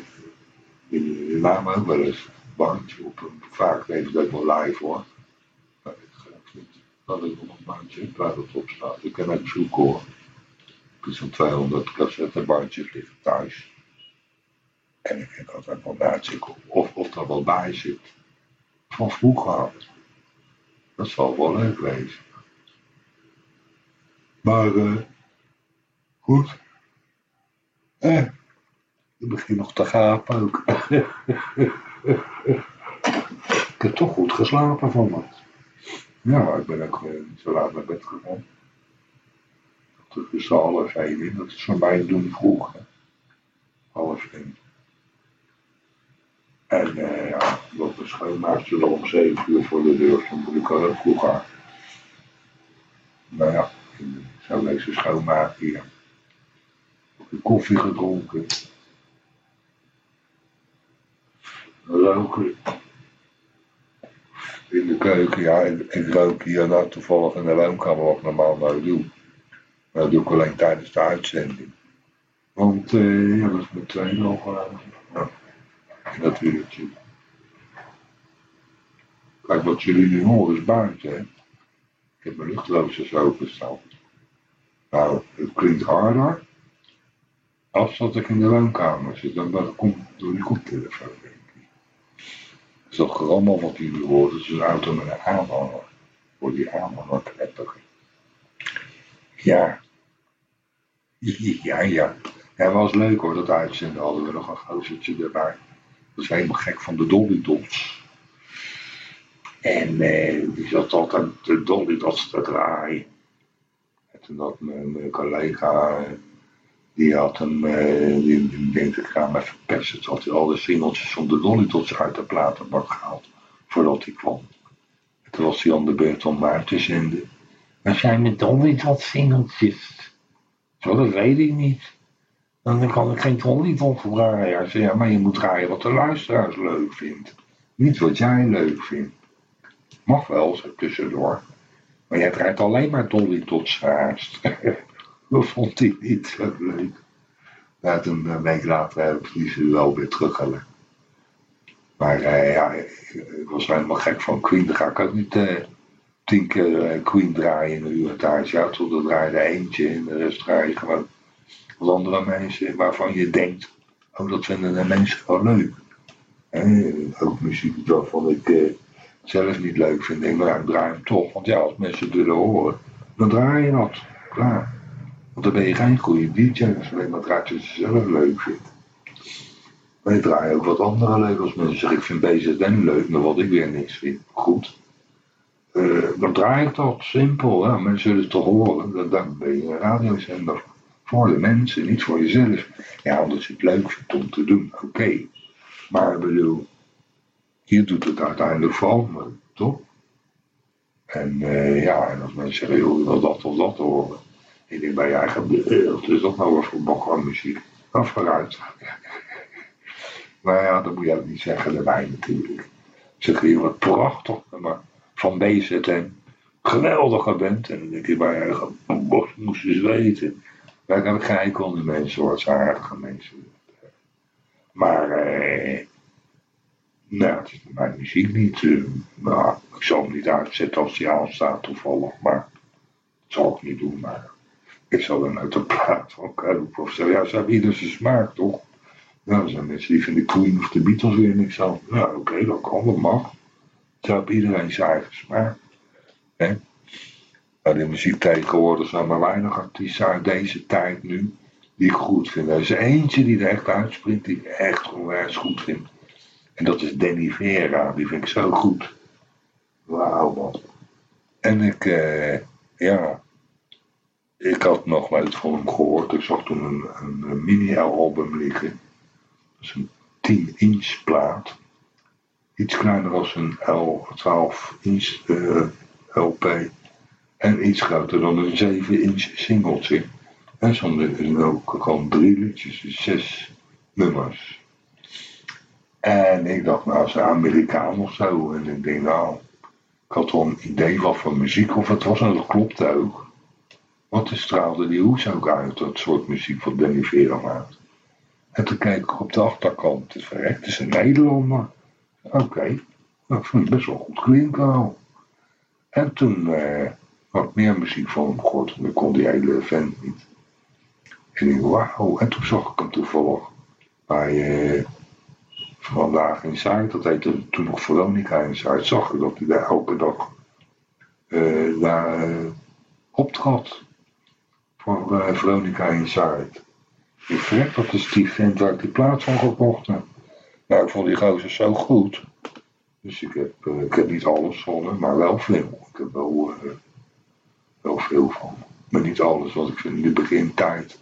die namen ook wel eens bandje op. Vaak dat ik wel live hoor. Maar ik geloof dat ik nog een bandje heb waar dat op staat. Ik kan ook zoeken hoor. Ik heb zo'n 200 cassettebandjes liggen thuis. En ik denk altijd wel uitzoeken of, of er wel bij zit. Van vroeger. Dat zal wel leuk wezen. Maar uh, goed. Eh, ik begin nog te gapen ook. <laughs> ik heb toch goed geslapen van me. Ja, ik ben ook uh, zo laat naar bed gegaan. Tot tussen half één in. Dat is voor mij doen vroeg. Hè. Half één. de schoonmaakster er om zeven uur voor de deur stond, moet ik al heel vroeg aan. Nou ja, zo deze schoonmaken hier. Koffie gedronken. Roken. In de keuken, ja, ik rook hier nou toevallig in de woonkamer wat ik normaal nou doe. Maar dat doe ik alleen tijdens de uitzending. Want uh, ja, dat is met twee nog. Uh, ja, dat uurtje. Kijk, wat jullie nu horen is buiten, hè. Ik heb mijn luchtloosjes openstaan. Nou, het klinkt harder als dat ik in de woonkamer zit. Dan komt door die koptelefoon, is toch wat. Het is een auto met een aanhanger. Voor die aanhanger prettig. Ja. Ja, ja. Ja, was leuk hoor, dat uitzenden hadden we nog een gozertje erbij. Is helemaal gek van de Dolly Dots. En eh, die zat altijd de Dolly Dots te draaien. En toen had mijn collega, die had hem, eh, die, die denkt ik ga hem even persen. Had hij al de singeltjes van de Dolly Dots uit de platenbak gehaald. Voordat hij kwam. En toen was hij aan de beurt om uit te zenden. Maar zijn met Dolly Dots singeltjes? Zo, dat weet ik niet. Dan kan ik geen Dolly draaien. Hij ja, maar je moet draaien wat de luisteraars leuk vindt. Niet wat jij leuk vindt. Mag wel, zo tussendoor. Maar jij draait alleen maar Dolly tot schaarst. <laughs> dat vond hij niet zo leuk. Ja, toen een week later ik die wel weer teruggelegd. Maar uh, ja, ik was helemaal gek van Queen. Dan ga ik ook niet uh, tien keer uh, Queen draaien in een uur thuis. Ja, tot er draaide eentje en de rest je gewoon wat andere mensen waarvan je denkt, oh dat vinden de mensen wel leuk. Ook muziek waarvan ik eh, zelf niet leuk vind. Denk, nou, ik draai hem toch. Want ja, als mensen het willen horen, dan draai je dat. Klaar. Want dan ben je geen goede DJ als alleen maar draait je zelf leuk vindt. Maar je draait ook wat andere leuk als mensen zeggen, ik vind BZN leuk, maar wat ik weer niks vind. Goed. Uh, dan draai ik dat, simpel. Hè? Mensen zullen het toch horen, dan, ben je een radiozender. Voor de mensen, niet voor jezelf. Ja, omdat je het leuk vindt om te doen, oké. Maar ik bedoel, hier doet het uiteindelijk voor me, toch? En uh, ja, en als mensen zeggen, joh, je wil dat of dat horen. Ik denk bij je eigen, wat is dat nou weer voor bakkermuziek? Af vooruit. maar ja, dat moet je ook niet zeggen erbij natuurlijk. Zeg je wat prachtig, maar van BZN geweldige bent. En dan denk je bij je eigen, moest je weten. Wij heb ik enkel die mensen het zijn aardige mensen. Maar, eh, nou, het is mijn muziek niet. Uh, nou, ik zal hem niet uitzetten als die aanstaat toevallig, maar dat zal ik niet doen. Maar ik zal dan uit de plaat van kopen of. Ja, ze hebben ieder zijn smaak, toch? Nou, er zijn mensen die vinden Queen of de Beatles weer niks aan. Ja, oké, okay, dat kan, dat mag. Zo heeft iedereen zijn eigen smaak. Hè? Nou, de muziek tegenwoordig zijn maar weinig artiesten uit deze tijd nu die ik goed vind. Er is eentje die er echt uitspringt, die ik echt onwijs goed vind. En dat is Danny Vera, die vind ik zo goed. Wauw man. En ik, eh, ja, ik had nog nooit van hem gehoord. Ik zag toen een, een, mini-album liggen. Dat is een 10 inch plaat. Iets kleiner als een L12 inch uh, LP. En iets groter dan een 7 inch singeltje. En soms ook gewoon drie liedjes, dus zes nummers. En ik dacht, nou, ze Amerikaan of zo. En ik denk, nou, ik had wel een idee wat voor muziek of het was. En dat klopte ook. Want er straalde die hoes ook uit, dat soort muziek wat Danny Vera maakt. En toen keek ik op de achterkant, het verrekt, is een Nederlander. Oké, okay. nou, ik het best wel goed klinken En toen eh, wat meer muziek van hem gehoord. En ik kon die hele vent niet. En ik wauw. En toen zag ik hem toevallig bij uh, Vandaag in Zuid. Dat heette toen nog Veronica in Zuid. Zag ik dat hij daar elke dag uh, daar uh, optrad. Voor Veronica in Zuid. Ik vrek, dat is die vent waar ik die plaats van gekocht heb. Nou, ik vond die gozer zo goed. Dus ik heb, ik heb niet alles van hem, maar wel veel. Ik heb wel wel veel van. Maar niet alles, want ik vind in de begintijd,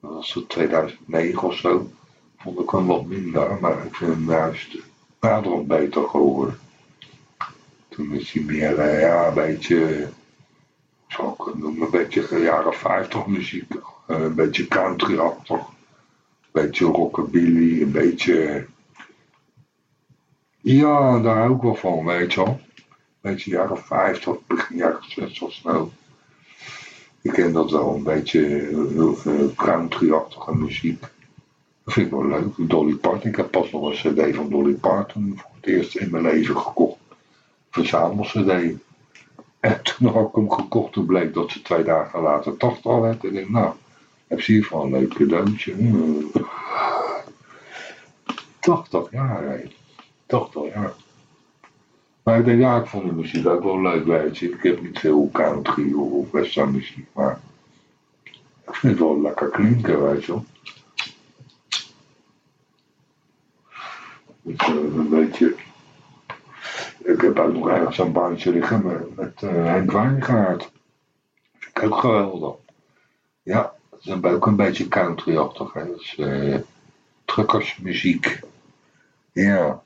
dat was het 2009 of zo, vond ik hem wat minder. Maar ik vind hem juist naderhand beter geworden. Toen is hij meer, ja, een beetje, zou het noemen, een beetje jaren 50 muziek. Uh, een beetje country-achtig. Een beetje rockabilly, een beetje... Ja, daar hou ik wel van, weet je wel. Een beetje jaren 50, begin jaren 60 snel. Ik ken dat wel, een beetje country-achtige muziek. Dat vind ik wel leuk. Dolly Parton. Ik heb pas nog een cd van Dolly Parton voor het eerst in mijn leven gekocht. Verzamel cd. En toen had ik hem gekocht, toen bleek dat ze twee dagen later 80 al werd. En ik dacht, nou, heb je hiervan een leuk cadeautje. 80 jaar, hè. 80 jaar. Maar ik denk, ja, ik vond de muziek ook wel leuk, weet. Ik heb niet veel country of western muziek, maar ik vind het wel lekker klinken, weet je wel. Dus uh, een beetje... Ik heb ook nog ergens een baantje liggen met, met uh, Henk Wijngaard. Vind ik ook geweldig. Ja, dat is ook een beetje country-achtig, hè. Dat is uh, truckersmuziek. Ja.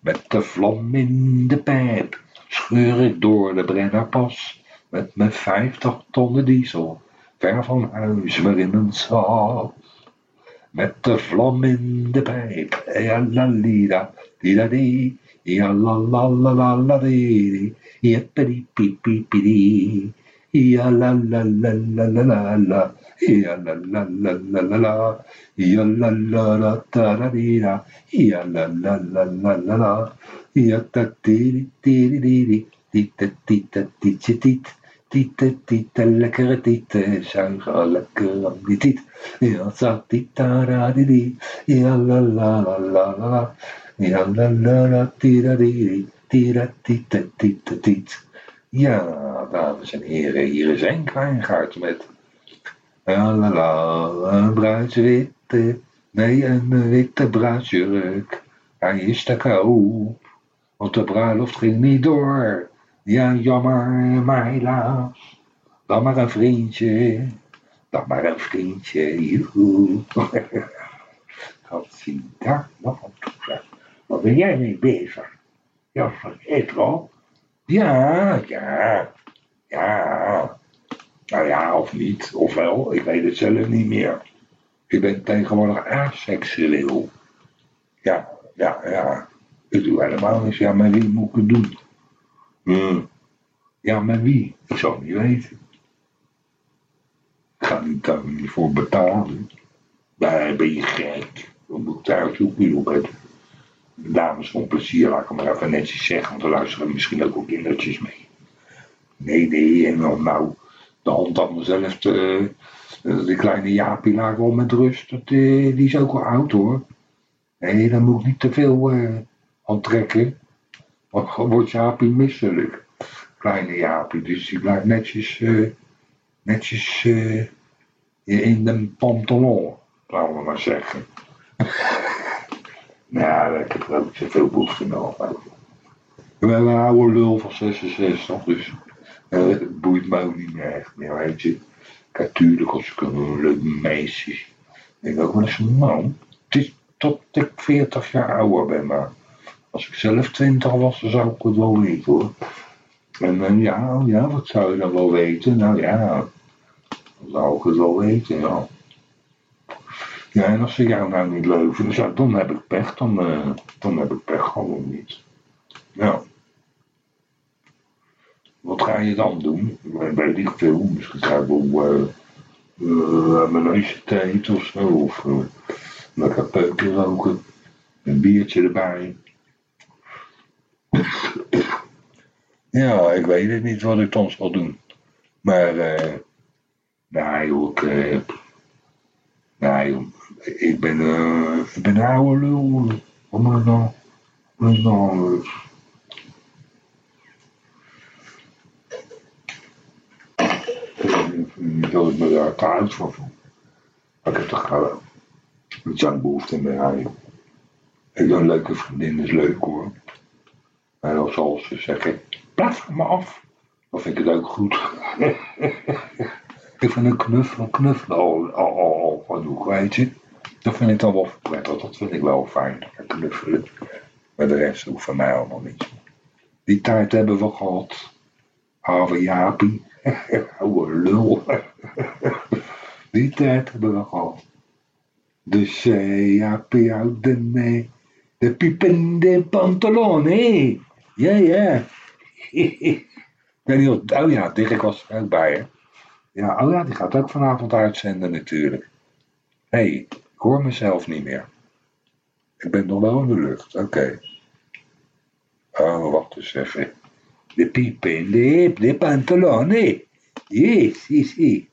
Met de vlam in de pijp scheur ik door de Brennerpas met mijn vijftig tonnen diesel ver van huis weer in een zat. Met de vlam in de pijp, ja la lida, lida di, ja la la la la la di, ja pidi pi pi pi di, ja la la la la la la la, ja la la la la la la, ja la la la ta da di da, ja la la la la la la, ja ta di di di di di, di ta di ta di tje tiet. Tieten, tieten, lekkere tieten, zuigen lekker aan die tiet. Ja, sa tita ra di di, ja la la la la la la, ja la la la tira tira tiet. Ja, dames en heren, hier is Henk Wijngaard met ja la la, een bruidswitte, nee een witte bruidsjurk. Hij is te koop, want de bruiloft ging niet door. Ja, jammer, maar helaas. Dan maar een vriendje. Dan maar een vriendje. Joehoe. <laughs> Wat zie daar nog zijn. Wat ben jij mee bezig? Ja, vergeet wel. Ja, ja. Ja. Nou ja, of niet. Ofwel, ik weet het zelf niet meer. Ik ben tegenwoordig aseksueel. Ja, ja, ja. Ik doe helemaal niks. Ja, maar wie moet ik het doen? Hmm. Ja, met wie? Ik zou het niet weten. Ik ga niet daar niet voor betalen. Daar ben je gek. Dan moet ik daar zoeken op het. Dames van plezier, laat ik het maar even netjes zeggen, want er luisteren misschien ook wel kindertjes mee. Nee, nee, en dan nou, de hond had mezelf, de, de kleine Jaapie laat wel met rust, dat, die is ook wel oud hoor. Nee, dan moet ik niet te veel uh, aantrekken. Want dan wordt Jaapie misselijk. Kleine Jaapie. Dus die blijft netjes, netjes in de pantalon. Laten we maar zeggen. Nou, ik heb er ook zoveel behoefte meer op. Ik ben een oude lul van 66, dus uh, het boeit me ook niet meer echt meer, weet je. Kijk, tuurlijk, als ik een leuk meisje. Ik denk ook wel eens een man. Het tot ik 40 jaar ouder ben, maar als ik zelf 20 was, dan zou ik het wel weten hoor. En dan ja, ja, wat zou je dan wel weten? Nou ja, dan zou ik het wel weten, ja. Ja, en als ze jou nou niet leuk vinden, ja, dan heb ik pech, dan, uh, dan heb ik pech gewoon niet. Ja. Wat ga je dan doen? Weet ik veel, misschien ga ik wel uh, uh, mijn neusje eten of zo, of uh, lekker peuken roken, een biertje erbij. Ja, ik weet het niet wat ik dan zal doen. Maar, eh, nee joh, ik, nee joh, ik ben, uh, ik ben een oude lul. Wat moet ik nou, wat moet ik nou, niet dat ik me daar oud voor voel. Maar ik heb toch uh, zo'n behoefte meer Ik doe een leuke vriendin, is leuk hoor. En zal ze zeggen, van me af. Dan vind ik het ook goed. <laughs> ik vind een knuffel, knuffel al, al, al, al genoeg, weet je. Dat vind ik dan wel prettig, dat vind ik wel fijn. Maar de rest hoeft van mij allemaal niet. Die tijd hebben we gehad. Oude Jaapie. <laughs> Oude lul. <laughs> Die tijd hebben we gehad. Uh, Jaapie uit de, uh, de piepende pantalon, hé. Ja, ja. <laughs> Ik weet niet. Oh ja, Dirk was er ook bij, hè. Ja, oh ja, die gaat ook vanavond uitzenden natuurlijk. Hey, hoor mezelf niet meer. Ik ben nog wel in de lucht, oké. Oh, wacht eens even. De piep in de de pantalone. Ja, sì, sì.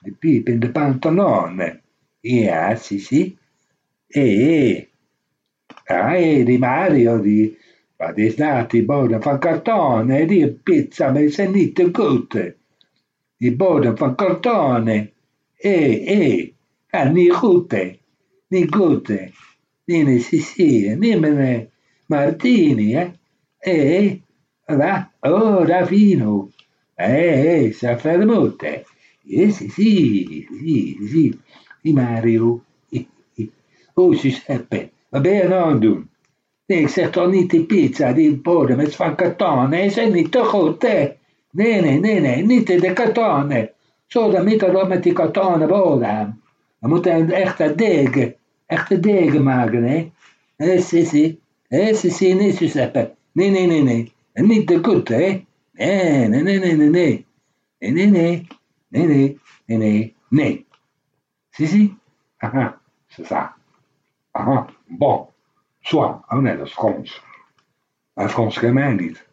De piep in de pantalone. Ja, sì, sì. Eh, ah, eh, di Mario, di... Wat is dat? Die bodem van karton? Die pizza, maar zijn niet te goed. Die bodem van karton, hè? Eh, eh. Ja, niet goed, hè? Niet goed, hè? Nee, sì, sì. Nee, meneer Martini, hè? Eh, là, oh, Ravino. Eh, sa fermute. Eh, sì, sì, sì, sì, di Mario. Oh, Giuseppe, wat ben je aan het doen? Nee, ik zeg toch niet die pizza, die bodem is van karton. Nee, is niet goed, hè? Nee, nee, nee, nee, niet de karton. Zo, dan moet dat met die kartonnen bodem. Dan moet hij een echte degen, echte degen maken, hè? Sì, eh, sì, sì, nee, Giuseppe. Nee, nee, nee, nee. En niet te goed, hè? Nee, nee, nee, nee, nee, nee. Nee, nee, nee. Nee, nee, nee, nee, nee. Sissi? Aha, c'est ça. Aha, bon. Soit. Oh dat is Frans. Maar Frans ken mij niet.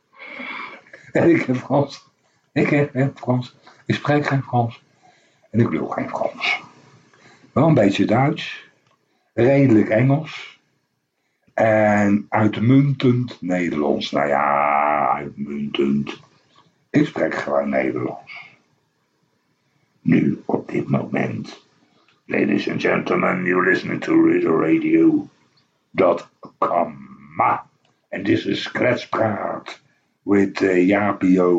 En <laughs> ik heb Frans. Ik heb Frans. Ik spreek geen Frans. En ik bedoel geen Frans. Wel een beetje Duits. Redelijk Engels. En uitmuntend Nederlands. Nou ja, uitmuntend. Ik spreek gewoon Nederlands. Nu, op dit moment. Ladies and gentlemen, you're listening to Radio.com. And this is Scratchpraat with uh, Japio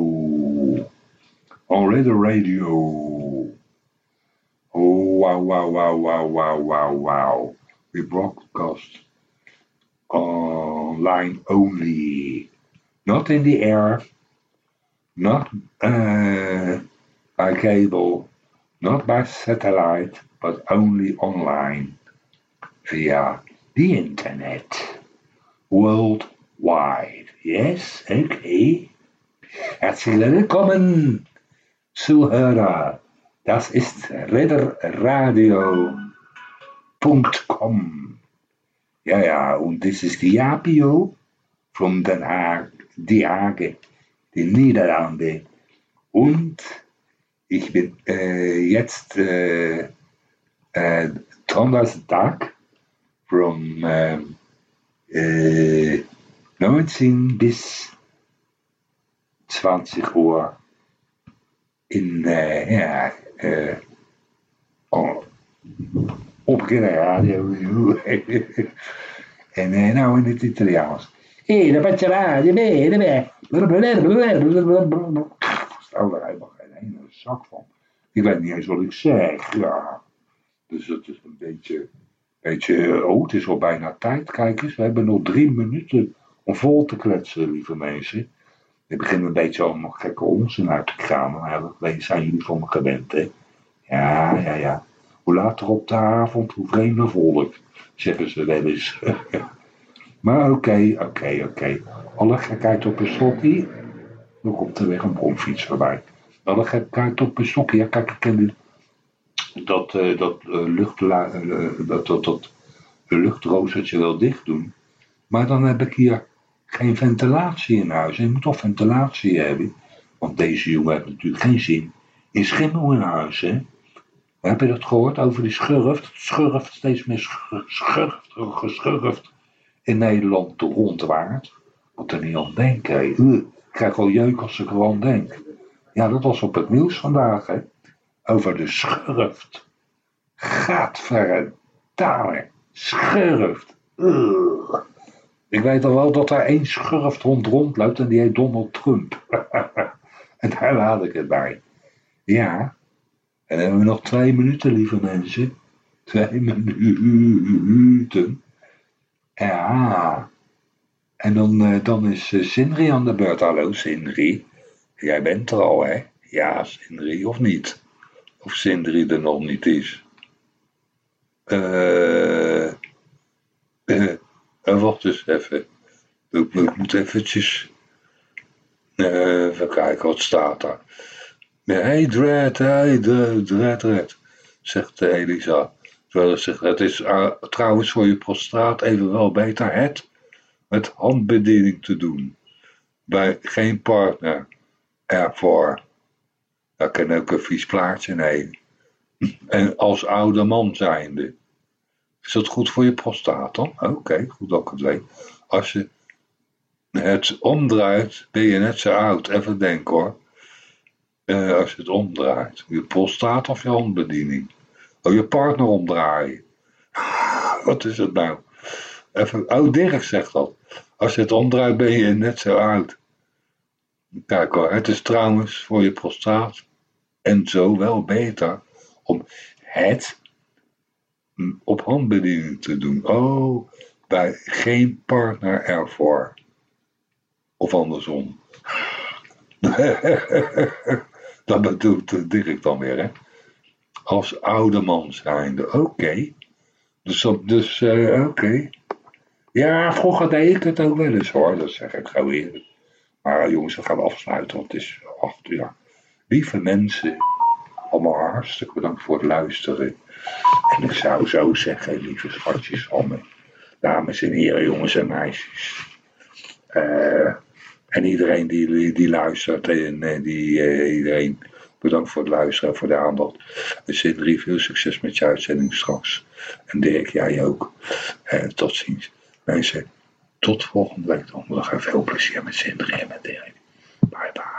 on Little Radio. Wow, wow, wow, wow, wow, wow, wow. We broadcast online only, not in the air, not uh, by cable, not by satellite, but only online via the internet, worldwide. Yes, okay. Herzlich willkommen, Zuhörer. Das ist redderradio.com. Ja, ja, und das ist die APO von Den Haag, die Haage, die Niederlande. Und ich bin äh, jetzt äh, äh, Donnerstag von äh, 19 bis 20 Uhr in äh, ja, oh, op radio. <laughs> en eh, nou in het Italiaans. E la faccia di bene, bene. Stel daar helemaal geen ene zak van. Ik weet niet eens wat ik zeg. Ja. Dus het is een beetje, beetje. Oh, het is al bijna tijd. Kijk eens, we hebben nog drie minuten om vol te kletsen, lieve mensen. Ik begin een beetje allemaal gekke onzin uit te kramen, maar zijn jullie van me gewend, hè? Ja, ja, ja. Hoe later op de avond, hoe vreemder volk, zeggen ze wel eens. <laughs> maar oké, oké, oké. Alle gekheid op een stokje. Dan komt er weer een bromfiets voorbij. Alle gekheid op een stokje. Ja, kijk, ik ken dat, uh, dat, uh, lucht, uh, dat, dat, dat wel dicht doen. Maar dan heb ik hier geen ventilatie in huis. je moet toch ventilatie hebben. Want deze jongen heeft natuurlijk geen zin in schimmel in huis. Hè? Heb je dat gehoord over die schurft? Het schurft steeds meer schurft, geschurft in Nederland rondwaart. Wat er niet aan denken. Ik krijg al jeuk als ik erom denk. Ja, dat was op het nieuws vandaag. Hè? Over de schurft. Gadverdamme. Schurft. Ugh. Ik weet al wel dat er één schurfthond rondloopt en die heet Donald Trump. <laughs> en daar laat ik het bij. Ja, en hebben we nog twee minuten, lieve mensen. Twee <laughs> minuten. Ja. En dan, eh, dan is uh, Sindri aan de beurt. Hallo Sindri, jij bent er al hè? Ja, Sindri of niet? Of Sindri er nog niet is. Eh, uh, wacht eens even. Ik, moet eventjes... even kijken, wat staat daar? Hey Dread, hey Dread, Dread, zegt Elisa. Terwijl ze zegt, het is trouwens voor je prostraat evenwel beter het met handbediening te doen. Bij geen partner ervoor. Dat kan ook een vies plaatje, nee. En als oude man zijnde. Is dat goed voor je prostaat dan? Oké, goed dat ik het weet. Als je het omdraait, ben je net zo oud. Even denken hoor. Uh, als je het omdraait. Je prostaat of je handbediening. Oh, je partner omdraaien. Wat is het nou? Even, oh, Dirk zegt dat. Als je het omdraait ben je net zo oud. Kijk hoor, het is trouwens voor je prostaat en zo wel beter om het op handbediening te doen. Oh, bij geen partner ervoor. Of andersom. <laughs> dat bedoelt Dirk dan weer, hè? Als oude man zijnde. Oké. Dus, dus uh, oké. Ja, vroeger deed ik het ook wel eens hoor, dat zeg ik gauw eerlijk. Maar jongens, we gaan afsluiten, want het is acht uur. Lieve mensen, allemaal hartstikke bedankt voor het luisteren. En ik zou zo zeggen, lieve schatjes van me, dames en heren, jongens en meisjes. Uh, en iedereen die, die luistert en eh, die, uh, iedereen bedankt voor het luisteren en voor de aandacht. Sidri, veel succes met je uitzending straks. En Dirk, jij ook. Tot ziens. Mensen, tot volgende week donderdag en veel plezier met Sindri en met Dirk. Bye bye.